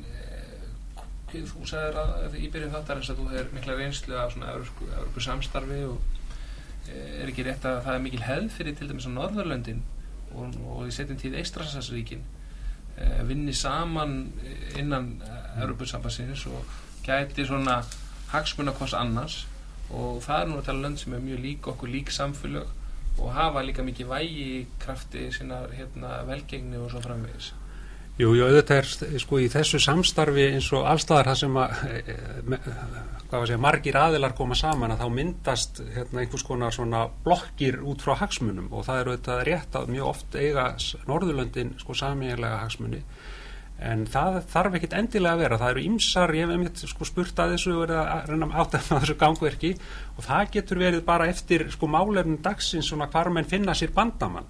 þú sagðir að í byrjun þáttarins að þú hefur mikla reynslu af svona örgu samstarfi og eh, er ekki rétt að það er mikil hefð fyrir til dæmis á Norðurlöndin og, og í setjum tíð Eistrasasríkin eh, vinni saman innan Europasambassins og gæti svona hagsmuna hvers annars. Og það er nú að tala lönd sem er mjög lík okkur lík samfélög og hafa líka mikið vægi krafti sína hérna, velgengni og svo framvegis Jú, jú, auðvitað er sko í þessu samstarfi eins og allstaðar það sem að, e, e, hvað var að segja, margir aðilar koma saman að þá myndast hérna, einhvers konar svona blokkir út frá hagsmunum og það er auðvitað rétt að mjög oft eiga Norðurlöndin sko samílega hagsmunni en það þarf ekkit endilega að vera það eru ymsar, ég hef einmitt sko spurt að þessu verið að reyna átt að þessu gangverki og það getur verið bara eftir sko málefnum dagsins svona hvar menn finna sér bandamann.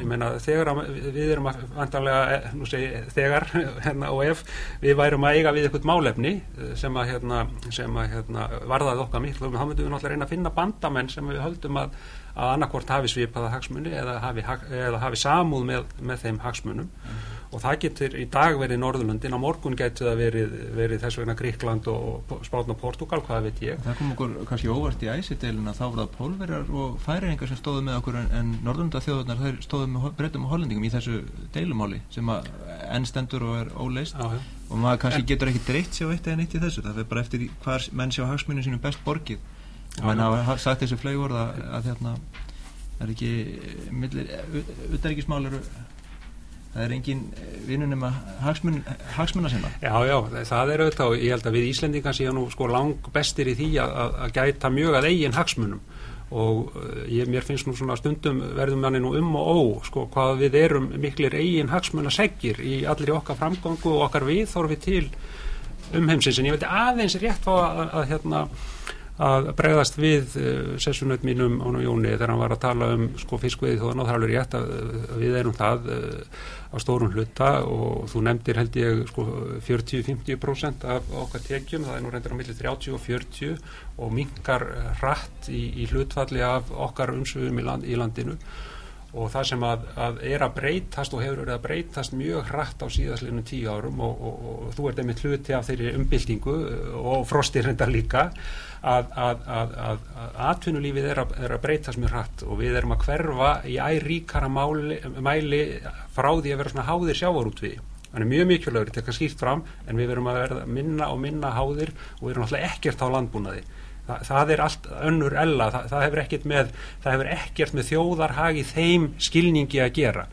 Ég meina þegar við erum að vantarlega, eh, nú segi þegar hérna, og ef við værum að eiga við eitthvað málefni eh, sem að, hérna, sem að hérna, varðaði okkar miklu þá myndum við náttúrulega reyna að finna bandamenn sem við höldum að, að annarkort hafi svipaða hagsmunni eða hafi, eða hafi samúð með, með þeim hagsmunum. Mm og það getur í dag verið Norðurlundin á morgun getur það verið, verið þess vegna Gríkland og Spátn og Portugal, hvað veit ég. Það kom okkur kannski óvart í æsideilin að þá það pólverjar og færingar sem stóðu með okkur en, en Norðurlunda þjóðunar þeir stóðu með breytum og hollendingum í þessu deilumáli sem að ennstendur og er óleist Já, og maður kannski en, getur ekki dreitt sér eitt eða neitt í þessu, það fyrir bara eftir hvar menn sjá hagsmunum sínum best borgið hann hafa sagt þessu flaugur að, að hérna, það er ekki millir, utanríkismál eru það er engin vinnunum að hagsmun, hagsmuna sinna. Já, já, það er auðvitað og ég held að við Íslendingar séum nú sko lang bestir í því að, að gæta mjög að eigin hagsmunum. Og eh, ég, mér finnst nú svona stundum verðum manni nú um og ó sko hvað við erum miklir eigin hagsmuna seggir í allir okkar framgangu og okkar viðþorfi til umheimsins. En ég veit aðeins rétt á að, að hérna að bregðast við eh, sessunöld mínum á Jóni þegar hann var að tala um sko fiskveið þó að það er alveg rétt að, við erum það uh, á stórun hluta og þú nefndir held ég sko 40-50% af okkar tekjum, það er nú reyndir á milli 30 og 40 og mingar hratt í, í hlutfalli af okkar umsöfum í, land, í landinu og það sem að, að er að breytast og hefur verið að breytast mjög hratt á síðastleinu tíu árum og, og, og, þú ert einmitt hluti af þeirri umbyltingu og frostir hendar líka að, atvinnulífið er, er að breytast mjög hratt og við erum að hverfa í æríkara máli, mæli frá því að vera svona háðir sjávarútvið þannig mjög mikilvægur, þetta er skýrt fram en við verum að verða minna og minna háðir og við erum alltaf ekkert á landbúnaði Þa, það er allt önnur ella, það, það hefur ekkert með með þjóðarhagi þeim skilningi að gera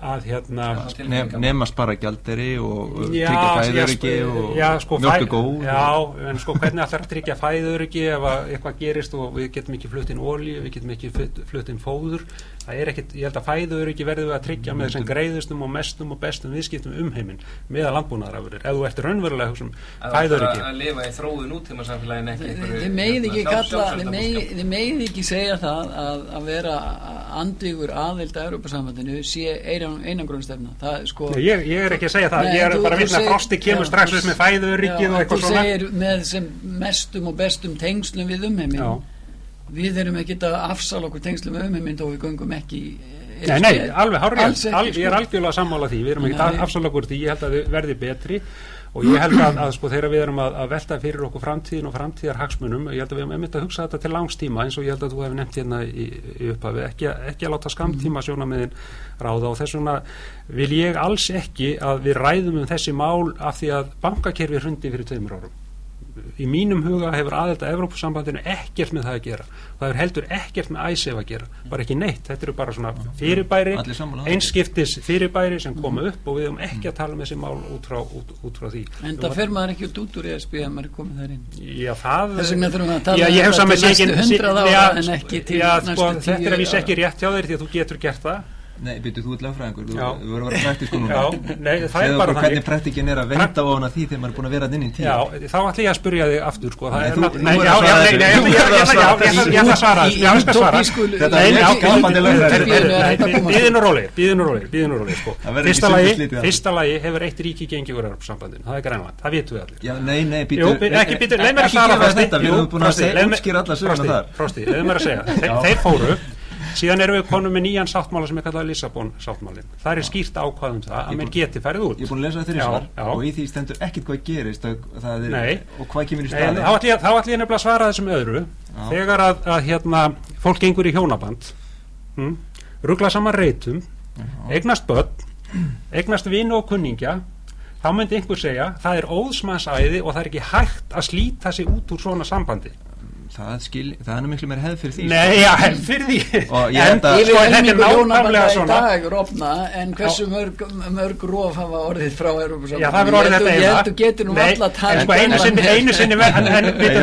að hérna Nef, nefnast bara gjalderi og Já, tryggja já, fæðuriki sko, og já, sko, mjölku góð Já, en sko hvernig að tryggja fæðuriki ef að eitthvað gerist og við getum ekki flutt inn olíu, við getum ekki inn fóður? Það er ekkit, ég held að fæðuriki verðum við að tryggja með þessum greiðustum og mestum og bestum viðskiptum um heiminn meða landbúnaðarafurðir, ef þú ert raunverulega að hugsa um fæðuriki að lifa í þróðu nútíma samfélagin ekki Þið megið ekki segja það að, að vera andvígur aðild að Europasambandinu sé einangrunstefna. Sko... ég, ég er ekki að segja það, Nei, ég er þú- bara að þú vinna að frosti kemur já, strax þú- upp með fæðurikið Já, og eitthvað Þú svona segir með sem mestum og bestum tengslum við umheiminn. Já. Við erum ekki að afsala okkur tengslum við umheiminn þó við göngum ekki í Nei, nei, alveg hárið, ég er sko. algjörlega sammála því, við erum ekki að afsala okkur því, ég held að þau verði betri og ég held að, að sko þegar við erum að, að velta fyrir okkur framtíðin og framtíðar hagsmunum, ég held að við erum einmitt að hugsa þetta til langstíma eins og ég held að þú hefur nefnt hérna í, í upphafi, ekki, ekki að láta skamtíma sjónamiðin ráða og þess vegna vil ég alls ekki að við ræðum um þessi mál af því að bankakerfi hrundi fyrir tveimur árum í mínum huga hefur aðelda Evrópusambandinu ekkert með það að gera. Það hefur heldur ekkert með æsef að gera. Bara ekki neitt, þetta eru bara svona fyrirbæri það. einskiptis fyrirbæri sem koma upp og við höfum ekki að tala um þessi mál út frá, út, út frá því. En það fer maður ekki út út úr ESB að maður er komið þar inn. Já, það Þess vegna þurfum við að tala Já, um ég hef þetta saman til næstu 100 ára en ekki til já, næstu sko, 10 Þetta er að vísa ára. ekki rétt hjá þér því að þú getur gert það Nei, byrju, þú ert lagfræðingur, þú verður að vera praktísku núna Já, nei, það er Segðu bara okkur þannig. hvernig praktíkin er að venda ofan að því þegar maður er búin að vera inn í tíu Já, þá ætlum ég að spurja þig aftur sko. Nei, er þú- verður að svara þessu. nei, ég verður að ætla- svara já, ég ætla- ætla að svara lögfræði. útópíu er hægt að komast Bíðinu rólegir, bíðinu rólegir, bíðinu rólegir sko. Það verður ekki Fyrsta lagi, hefur eitt ríki gengið úr Europasambandinu, það er Mér mér- mér síðan erum við konum með nýjan sáttmála sem er kallað Lissabon sáttmálin Það er skýrt ákvæðum það að búin- geti færið út. Ég er búin að lesa þeirri svar og í því stendur ekkert hvað gerist og, er, og hvað kemur í staði Þá ætlum ég, ætlum ég nefnilega að svara þessum öðru. Já. Þegar að, að hérna, fólk gengur í hjónaband hm, ruggla saman reytum eignast börn eignast vinu og kunningja þá myndi einhver segja það er óðsmannsæði og það er ekki hægt að slíta sig út úr svona sambandi það, skil, það er miklu meir hefð fyrir því Nei, já, hefð fyrir því. Og ég En held að- Yfir sko, er nákvæmlega hjónabanda í svona. dag rofna en hversu mörg, mörg rof hafa orðið frá Europasambandinu? Já, það verður orðið þetta Ég held að þú getur nú sko einu sinni, einu sinni ver, en,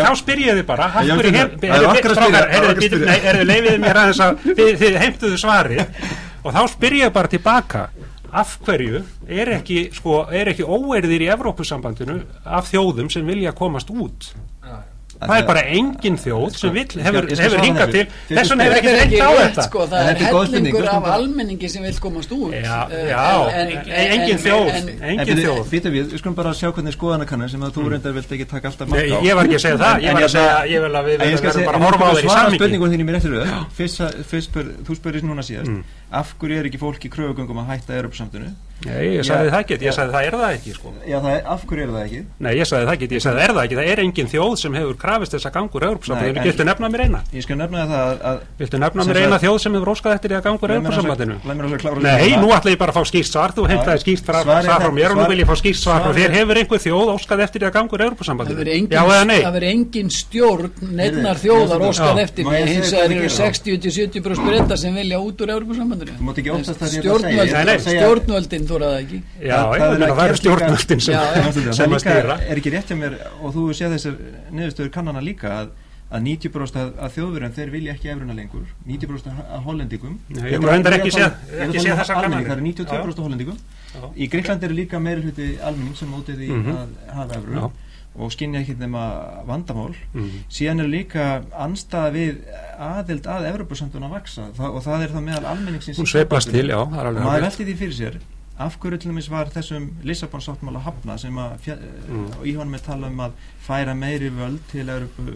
þá spyr ég þið bara hverju Gunnar, hef- er er heyrðu, leifiði mér aðeins að þið, heimtuðu svari og þá spyr ég bara tilbaka af hverju er ekki, sko, er ekki óerðir í Evrópusambandinu af þjóðum sem vilja komast út það er bara engin þjóð sem vill, hefur, skal hefur svara hingað til. Þess vegna hefur ekki reynt ekki á þetta. sko, það er hellingur við af almenningi sem vil komast út. Já, Eh, já, en- en- engin en- þjóð, en- engin þjóð. Býta við, við skulum bara sjá hvernig skoðanakannar sem að þú reyndar vilt ekki taka alltaf mark á. ég var ekki að segja það, ég var að segja, ég vil að við verðum bara að horfa á þeir í svara sammingi spurningum þínum í réttir röð. Fyrst, sa- fyrst spyr, þú spyrir núna síðast. Mm. af hverju er ekki fólk í kröfugöngum að hætta Europsamtunu Nei, ég sagði Já. það ekki, ég sagði það er það ekki sko. já, það er, af hverju er það ekki Nei, ég sagði það ekki, ég sagði það er það ekki Það er engin þjóð sem hefur krafist þess að gangur Európsambandinu, viltu nefna mér eina? ég skal nefna það að, að Viltu nefna mér eina þjóð sem hefur óskað eftir því að gangur Európsambandinu? Nei, nú ætla ég bara að fá skýrt svar, þú heimtaði Svarið svar frá mér og nú vil ég fá skýrt svar frá þér Hefur einhver þjóð óskað eftir því að gangur Það Európsambandinu? verður engin, Já eða nei? það verður engin stjórn nefnar Heyrðu, þjóðar já, óskað já. eftir Má því ég segja hins hvað vegar þið eru gera? 60-70 brúst breyta sem vilja út úr Európa-sambandinu Þú mátt ekki óttast það sem ég ætla að segja. Stjórnvöld, Ég ætla að segja- stjórnvöldin þóra það ekki Já, Það- er eru stjórnvöldin sem, Já, sem er að stýra er ekki rétt hjá mér og þú séð þessar niðurstöður kannana líka að, að 90% að, að þjóðverðan þeir vilja ekki efruna lengur 90% að hollendingum ég hef reyndar ekki séð þessar kannanir. það eru 92% hollendingum í Greiklandi eru líka meiri hluti almenning sem mótið í Mhm. að hafa efru Já. og skinja ekki nema vandamál Mhm. síðan er líka anstæða við aðild að Evropasandun að vaksa og það er það meðal almenningsins Hún í sveiflast sambandinu. til, já, það er og alveg maður velti því fyrir sér af hverju til dæmis var þessum Lissabon sáttmála hafna sem að Mm. og í honum er tala um að færa meiri völd til Európu,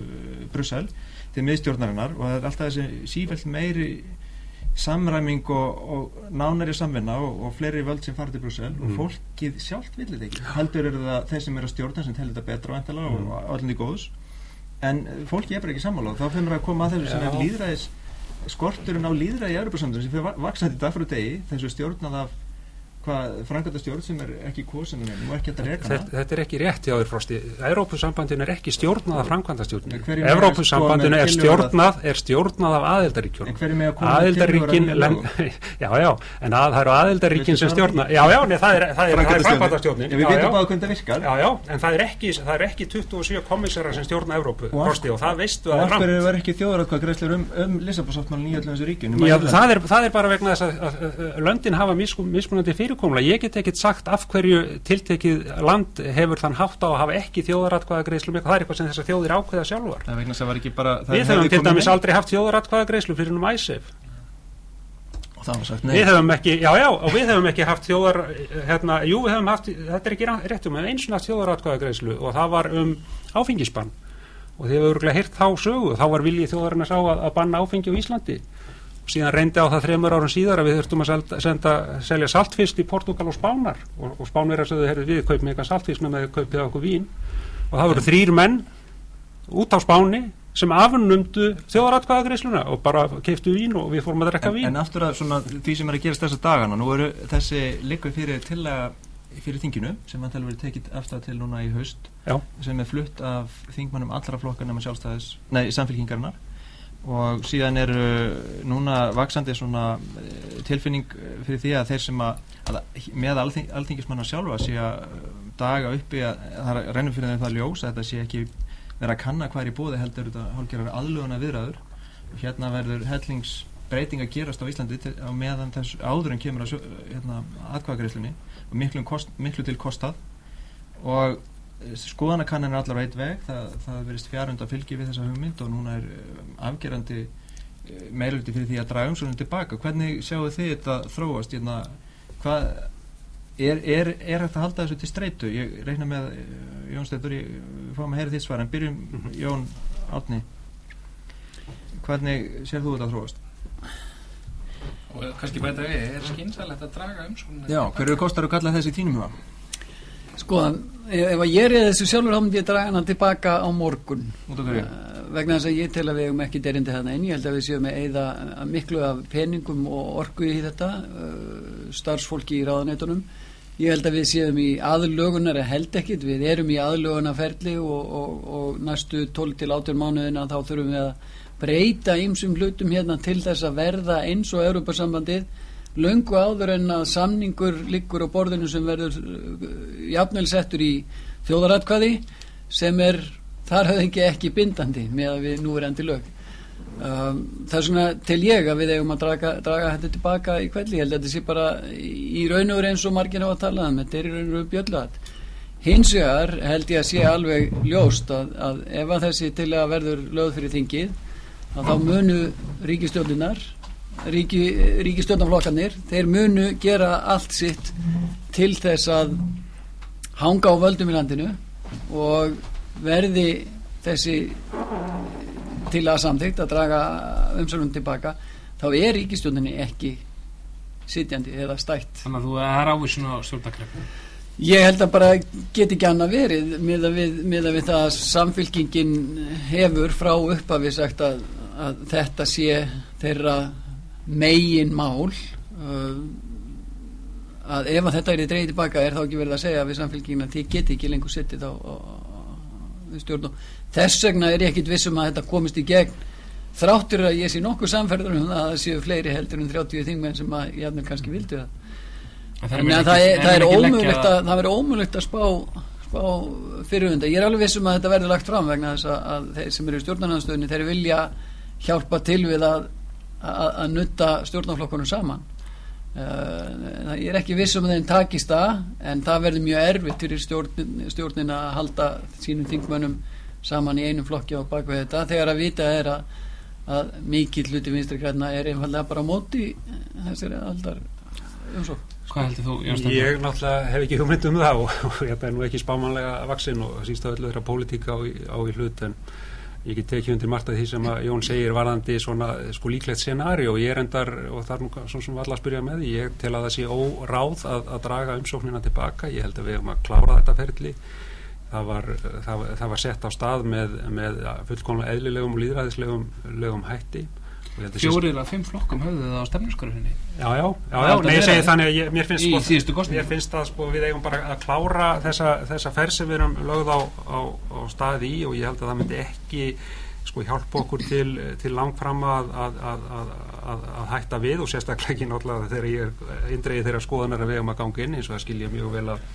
Brussel til miðstjórnarinnar og það er alltaf þessi sífælt meiri samræming og, og nánari samvinna og, og fleiri völd sem fara til Brussel og Mm. fólkið sjálft vil þetta ekki heldur eru það þeir sem eru að stjórna sem telur þetta betra og, Mm. og, og allir góðs en fólki er bara ekki sammála og þá fyrir að koma að þessu sem er líðræðis skorturinn á líðræði í Európa-samtunum sem fyrir vaksandi dag fyrir degi þessu stjórnað af hvað frangatastjórn sem er ekki kosin og ekki að reyna þetta, þetta er ekki rétt hjá þér Frosti. Evrópusambandin er ekki stjórnað af frankvandastjórn Hverjum Evrópusambandin er stjórnað er stjórnað af aðildaríkjum aðildaríkin já já en að, það eru aðildaríkin sem stjórna já já nei, það er, það er, er frankvandastjórnin Já, við veitum bara hvernig það virkar. Já, já, en það er ekki, það er ekki 27 komissara sem stjórna Evrópu, Og og það veistu að það er ekki þjóðaratkvæð greiðslur um, fyrirkomla. Ég get ekkert sagt af hverju tiltekið land hefur þann hátt á að hafa ekki þjóðaratkvæða greiðslu með, það er eitthvað sem þessar þjóðir ákveða sjálfar. Það vegna það var ekki bara Við hefði höfum til dæmis aldrei haft þjóðaratkvæða greiðslu fyrir um æsef. Og það var sagt nei Við höfum ekki, já já, og við höfum ekki haft þjóðar, hérna, jú við höfum haft, þetta er ekki ra- rétt um, höfum eins og haft þjóðaratkvæða greiðslu og það var um áfengisbann. Og þið hefur að að, að síðan reyndi á það þremur árum síðar að við þurftum að selda, senda, selja saltfisk í Portugal og Spánar. Og, og Spánverðar sögðu, herrðu við kaupum eitthvað saltfisk með að kaupið á okkur vín. Og það voru þrýr menn út á Spáni sem afnumdu þjóðaratkvæðagreisluna og bara keiftu vín og við fórum að drekka en, vín. en aftur að svona því sem er að gerast þessa dagana Nú eru þessi liggur fyrir tillega fyrir þinginu sem hann telur verið tekið afstæð til núna í haust Já. sem er flutt af þingmannum allra flokka nema sjálfstæðis, nei, samfélkingarinnar og síðan eru núna vaksandi svona eh, tilfinning fyrir því að þeir sem að, að með alþing, alþingismanna sjálfa sé að eh, daga uppi að það rennum fyrir þeim það ljós að þetta sé ekki vera að kanna hvað er í bóði heldur þetta hálfgerðar aðluguna viðræður og hérna verður hellingsbreyting að gerast á Íslandi til, á meðan þess áður en kemur að hérna, atkvæðagreislunni og miklu, kost, miklu til kostað. Og skoðanakannan er allar á eitt veg. Það, það verist fjarund að fylgi við þessa hugmynd og núna er um, afgerandi meilöldi fyrir því að draga umsóknum tilbaka hvernig sjáu þið þetta þróast? Hérna, hvað er, er, er hægt að halda þessu til streitu? Ég reikna með eh, Jón Steitur ég við fáum að heyra þitt svar en byrjum Jón Átni hvernig sér þú þetta þróast? og kannski bæta við, er skynsalegt að draga umsóknina Já, hverju kostar að kalla þessi tínum huga? Sko, ef að ég er þessu sjálfur þá myndi ég draga hana tilbaka á morgun? Eh, vegna þess að ég tel að við hefum ekki derindi þarna inn, ég held að við séum eða miklu af peningum og orku í þetta uh, starfsfólki í ráðanætunum ég held að við séum í aðlögunar eða held ekkit, við erum í aðlögunarferli og, og, og næstu 12 til 18 mánuðina þá þurfum við að breyta ýmsum hlutum hérna til þess að verða eins og Europasambandið löngu áður en að samningur liggur á borðinu sem verður uh, jafnvel settur í þjóðaratkvæði sem er þar höfði ekki bindandi með að við nú er endi lög. Um, það er svona til ég að við eigum að draga, draga þetta tilbaka í kvelli ég held að þetta sé bara í raun og eins og margir hafa að tala um. Þetta er í raun og bjölluðat hins vegar held ég að sé alveg ljóst að, að ef að þessi til að verður lögð fyrir þingið að þá munu ríkistjórninar ríki, ríkistjórnarflokkanir þeir munu gera allt sitt til þess að hanga á völdum í landinu og verði þessi til að samþygt að draga umsölum tilbaka þá er ríkistjórninni ekki sitjandi eða stætt. Þannig að þú er ávísun á stjórnarkreppu? Ég held að bara get ekki annað verið með að við, með að við það að samfylkingin hefur frá upphafi sagt að, að þetta sé þeirra megin mál uh, að ef að þetta er í dreigð tilbaka er þá ekki verið að segja við samfylkingin að þið geti ekki lengur sittið á, á, á við stjórn og þess vegna er ég ekkit vissum að þetta komist í gegn þráttur að ég sé nokkuð samferður um það að það séu fleiri heldur en 30 þingmenn sem að ég hefði kannski vildi það að það er, það er ómögulegt að það verður ómögulegt að spá, spá fyrirhunda. Ég er alveg vissum að þetta verður lagt fram vegna þess að, að þeir sem eru í stjórnarnarstöðunni þeir vilja hjálpa til við að, að, að nutta stjórnarflokkunum saman. Uh, ég er ekki vissum að þeim takist það en það verður mjög erfitt fyrir stjórnin, stjórnin að halda sínum þingmönnum saman í einum flokki á bakveg þetta þegar að vita er að, að mikill hluti vinstri græna er einfallega bara móti þessari aldar umsók. Hvað heldur þú, Jón Stefán? Ég náttúrulega hef ekki hugmynd um það og, og ég er nú ekki spámanlega vaksinn og síst af öllu þeirra pólitíka á, á í hlut en ég get tekið undir margt af því sem að Jón segir varðandi svona sko líklegt scenari og ég er endar og það er nú svona sem alla að spyrja með því, ég tel að það sé óráð að, að draga umsóknina tilbaka ég held að við hefum að klára þetta ferli. Það var, það, það var sett á stað með, með fullkomlega eðlilegum og líðræðislegum hætti fjórir af fimm flokkum höfðu það á stefnuskorfinni Já, já, já, já, nei, ég segi þannig að ég, mér finnst sko, mér finnst að sko, við eigum bara að klára þessa, þessa ferð sem við erum lögð á, á, á staði í og ég held að það myndi ekki sko hjálpa okkur til, til langfram að, að, að, að að hætta við og sérstaklega ekki náttúrulega þegar ég er indreið þeirra skoðanar að við eigum að ganga inn eins og það skilja mjög vel að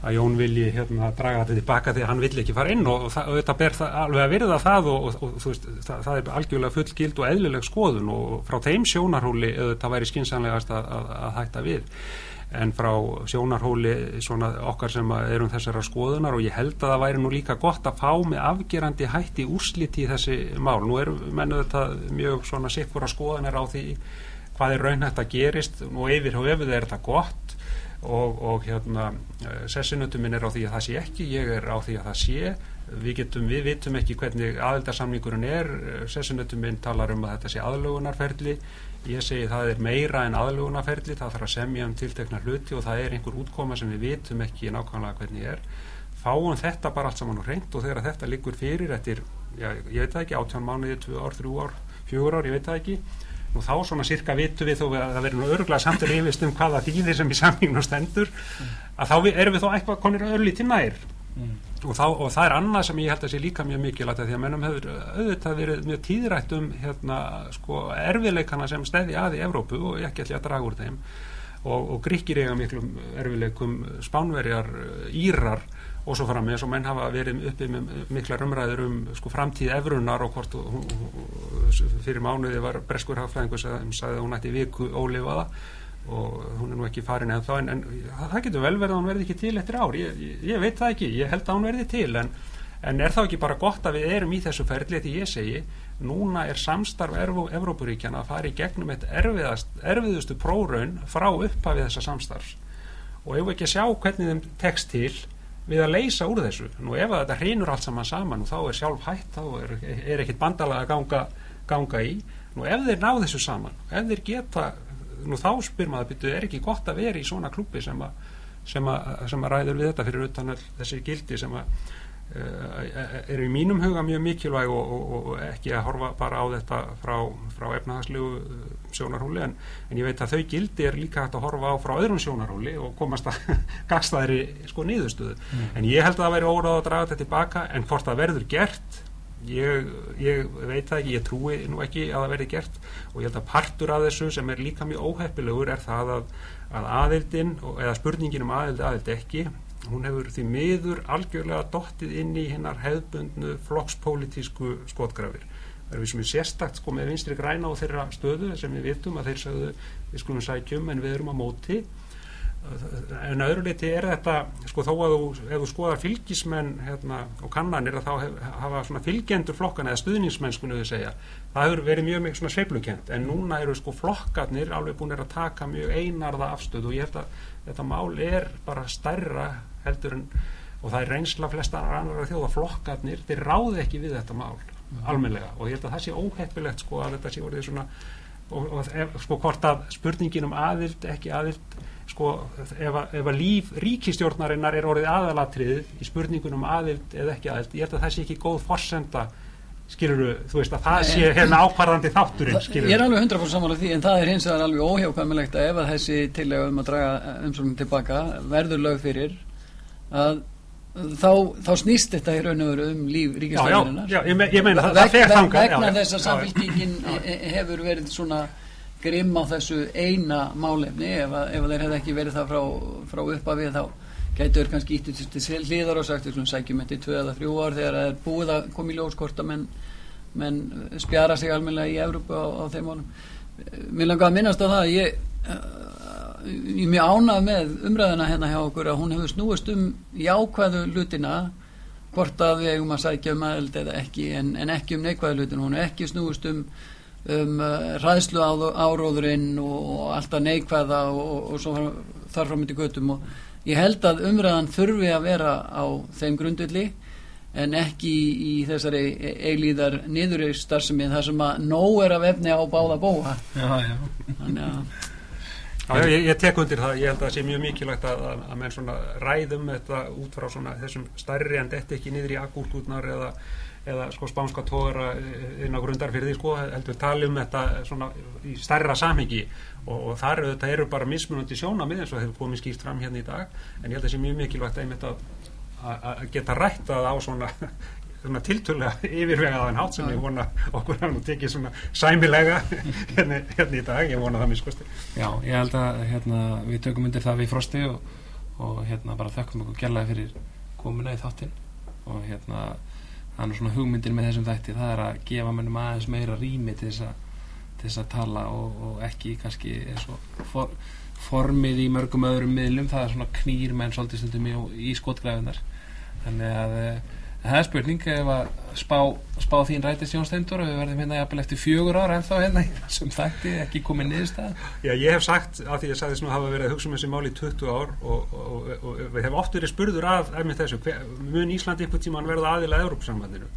að Jón vilji hérna draga þetta tilbaka því að hann vill ekki fara inn og, og, það, og þetta ber það, alveg að virða það og, og veist, það, það er algjörlega fullgild og eðlileg skoðun og frá þeim sjónarhóli það væri skinsanlegast að, að, að hætta við en frá sjónarhóli okkar sem erum þessara skoðunar og ég held að það væri nú líka gott að fá með afgerandi hætti úrsliti í þessi mál. Nú er mennu þetta mjög sikkura skoðunar á því hvað er raunhægt að gerist og yfir og yfir er þetta gott og, og hérna sessinutum minn er á því að það sé ekki, ég er á því að það sé. Við getum, við vitum ekki hvernig aðeldarsamningurinn er, sessinutum minn talar um að þetta sé aðlögunarferli. Ég segi það er meira en aðlögunarferli. Það þarf að semja um tiltekna hluti og það er einhver útkoma sem við vitum ekki nákvæmlega hvernig er. Fáum þetta bara allt saman og reynd og þegar þetta liggur fyrir eftir, já, ég veit það ekki, 18 mánuði, 2 ár, 3 ár, 4 ár, ég veit það ekki og þá svona cirka vitu við þó að það verður nú örgulega samt að rifist um hvaða þýðir sem í samlinginu stendur að þá erum við þó eitthvað konir örli til nær Mm. og, þá, og það er annað sem ég held að sé líka mjög mikilvægt að því að mennum hefur auðvitað verið mjög tíðrætt um hérna, sko, erfiðleikana sem stæði að í Evrópu og ekki ætli að draga úr þeim og, og gríkir eiga miklum erfiðleikum spánverjar, írar og svo fram með, svo menn hafa verið uppi með miklar umræður um sko, framtíð Evrunar og hvort hún, hún, fyrir mánuði var breskur hagfræðingur sem sagði að hún ætti viku ólifaða og hún er nú ekki farin eða þá en, en það getur vel verið að hún verði ekki til eftir ár. Ég, ég, veit það ekki, ég held að hún verði til en, en er þá ekki bara gott að við erum í þessu ferli? Því ég segi núna er samstarf Evrópuríkjana að fara í gegnum eitt erfiðast, erfiðustu próraun frá upphafið þessa samstarfs. Og ef við ekki sjá hvernig þeim tekst til við að leysa úr þessu. Nú ef þetta hreinur allt saman saman og þá er sjálf hætt þá er, er ekkit bandalega að ganga, ganga í. Nú ef þeir ná þessu saman ef þeir geta nú þá spyr maður byrju, er ekki gott að vera í svona klúpi sem að, sem að, sem að ræður við þetta fyrir utan þessi gildi sem að uh, eru í mínum huga mjög mikilvæg og, og, og ekki að horfa bara á þetta frá, frá efnahagslegu sjónarhóli en, en ég veit að þau gildi er líka hægt að horfa á frá öðrum sjónarhóli og komast að gagstaðri sko nýðustuðu mm. en ég held að það væri óráð að draga þetta tilbaka en hvort það verður gert Ég, ég veit það ekki, ég trúi nú ekki að það verði gert. Og ég held að partur af þessu sem er líka mjög óheppilegur er það að, að aðildin eða spurningin um aðild aðild ekki hún hefur því miður algjörlega dottið inn í hinnar hefðbundnu flokkspolítísku skotgrafir það er við sem er sérstakt sko með vinstri græna og þeirra stöðu sem við vitum að þeir sagðu við skulum sækjum en við erum á móti en öðru leiti er þetta sko þó að þú, ef þú skoðar fylgismenn hérna, og kannanir að þá hef, hafa svona fylgjendur flokkan eða stuðningsmenn skunum við segja, það hefur verið mjög mjög svona sveiflukent en núna eru sko flokkarnir alveg búin að taka mjög einarða afstöð og ég held að þetta mál er bara stærra heldur en og það er reynsla flesta annar þjóða flokkarnir, þeir ráði ekki við þetta mál. Almenlega og ég held að það sé óheppilegt sko að þetta sé orðið svona og, og ef, sko hvort að spurningin um aðild ekki aðild sko ef að, ef að líf ríkistjórnarinnar er orðið aðalatrið í spurningunum aðild eða ekki aðild, ég held að það sé ekki góð forsenda skiluru, þú veist að það sé hérna ákvarðandi þátturinn skiluru. Ég er alveg 100% samanlega því en það er hins vegar alveg óhjákvæmilegt að ef að þessi tillega um að draga umsóknum tilbaka verður lög fyrir að þá, þá snýst þetta í raun og veru um líf fer þangað. Vegna þess að samfélkingin hefur verið svona grimm á þessu eina málefni. Ef, að, ef að þeir hefði ekki verið það frá, frá uppafið þá gætur kannski ítið til hlýðar og sagt þessum sækjum þetta í tvö eða þrjú ár þegar það er búið að koma í ljóskort að menn, menn spjara sig almennilega í Európa á, á þeim málum. Mér langar að minnast á það að ég ég er mjög ánað með umræðina hérna hjá okkur að hún hefur snúist um jákvæðu lutina hvort að við eigum að sækja um aðeld eða ekki en, en ekki um neikvæðu lutina hún er ekki snúist um um uh, ræðslu áróðurinn og, og alltaf neikvæða og, og, og svo þarf fram í göttum og ég held að umræðan þurfi að vera á þeim grundulli en ekki í, í þessari eilíðar niðurreist starfsemi þar sem að nóg er af efni á báða bóa Já, já. Þannig að Já, ég, ég tek undir það, ég held að það sé mjög mikilvægt að, að, að menn svona ræðum þetta út frá svona þessum stærri en þetta ekki niður í agúrtútnar eða, eða sko spánska tóra inn á grundar fyrir því sko, heldur tala um þetta svona í stærra samhengi. Og, og þar þetta eru bara mismunandi sjónamið eins og hefur komið skýrt fram hérna í dag. En ég held að það sé mjög mikilvægt einmitt að, að geta rættað á svona svona tiltölulega yfirvegaðan hátt sem ég vona okkur hafa nú tekið svona sæmilega hérna, hérna í dag, ég vona það miskusti. Já, ég held að hérna, við tökum undir það við frosti og, og hérna bara þökkum okkur gælaði fyrir komuna í þáttinn. Og hérna það er svona hugmyndir með þessum þætti. Það er að gefa mennum aðeins meira rými til þess að, til þess að tala og, og ekki kannski for, formið í mörgum öðrum miðlum, það er svona knýr menn svolítið stundum í, í skotgræðunar þannig að það er spurning ef að spá, spá þín rætist Jón Stendur og við verðum hérna jafnvel eftir fjögur ára en þá hérna sem þætti ekki komið niðurstað Já ég hef sagt af því að ég sagði þess að hafa verið að hugsa um þessi mál í 20 ár og, og, og, og við hefum oft verið spurður af með þessu, mun Íslandi ykkur tíma verða aðila að Európsamlandinu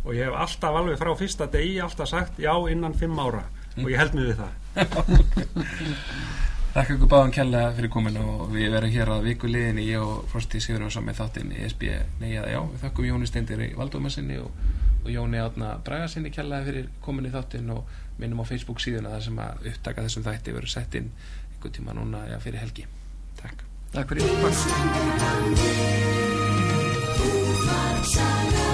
og ég hef alltaf alveg frá fyrsta degi alltaf sagt já innan 5 ára mm. og ég held mig við það Þakka ykkur báðan kjærlega fyrir komin og við verðum hér að vikuleginni ég og Frosti Sigurðarsson með þáttinn í SB Nei að já, við þakkum Jóni Steindir í valdómasinni og, og Jóni Átna Bragasinni kjærlega fyrir komin í þáttinn og minnum á Facebook síðuna þar sem að upptaka þessum þætti veru sett inn ykkur tíma núna ja, fyrir helgi. Takk. Takk fyrir. Takk.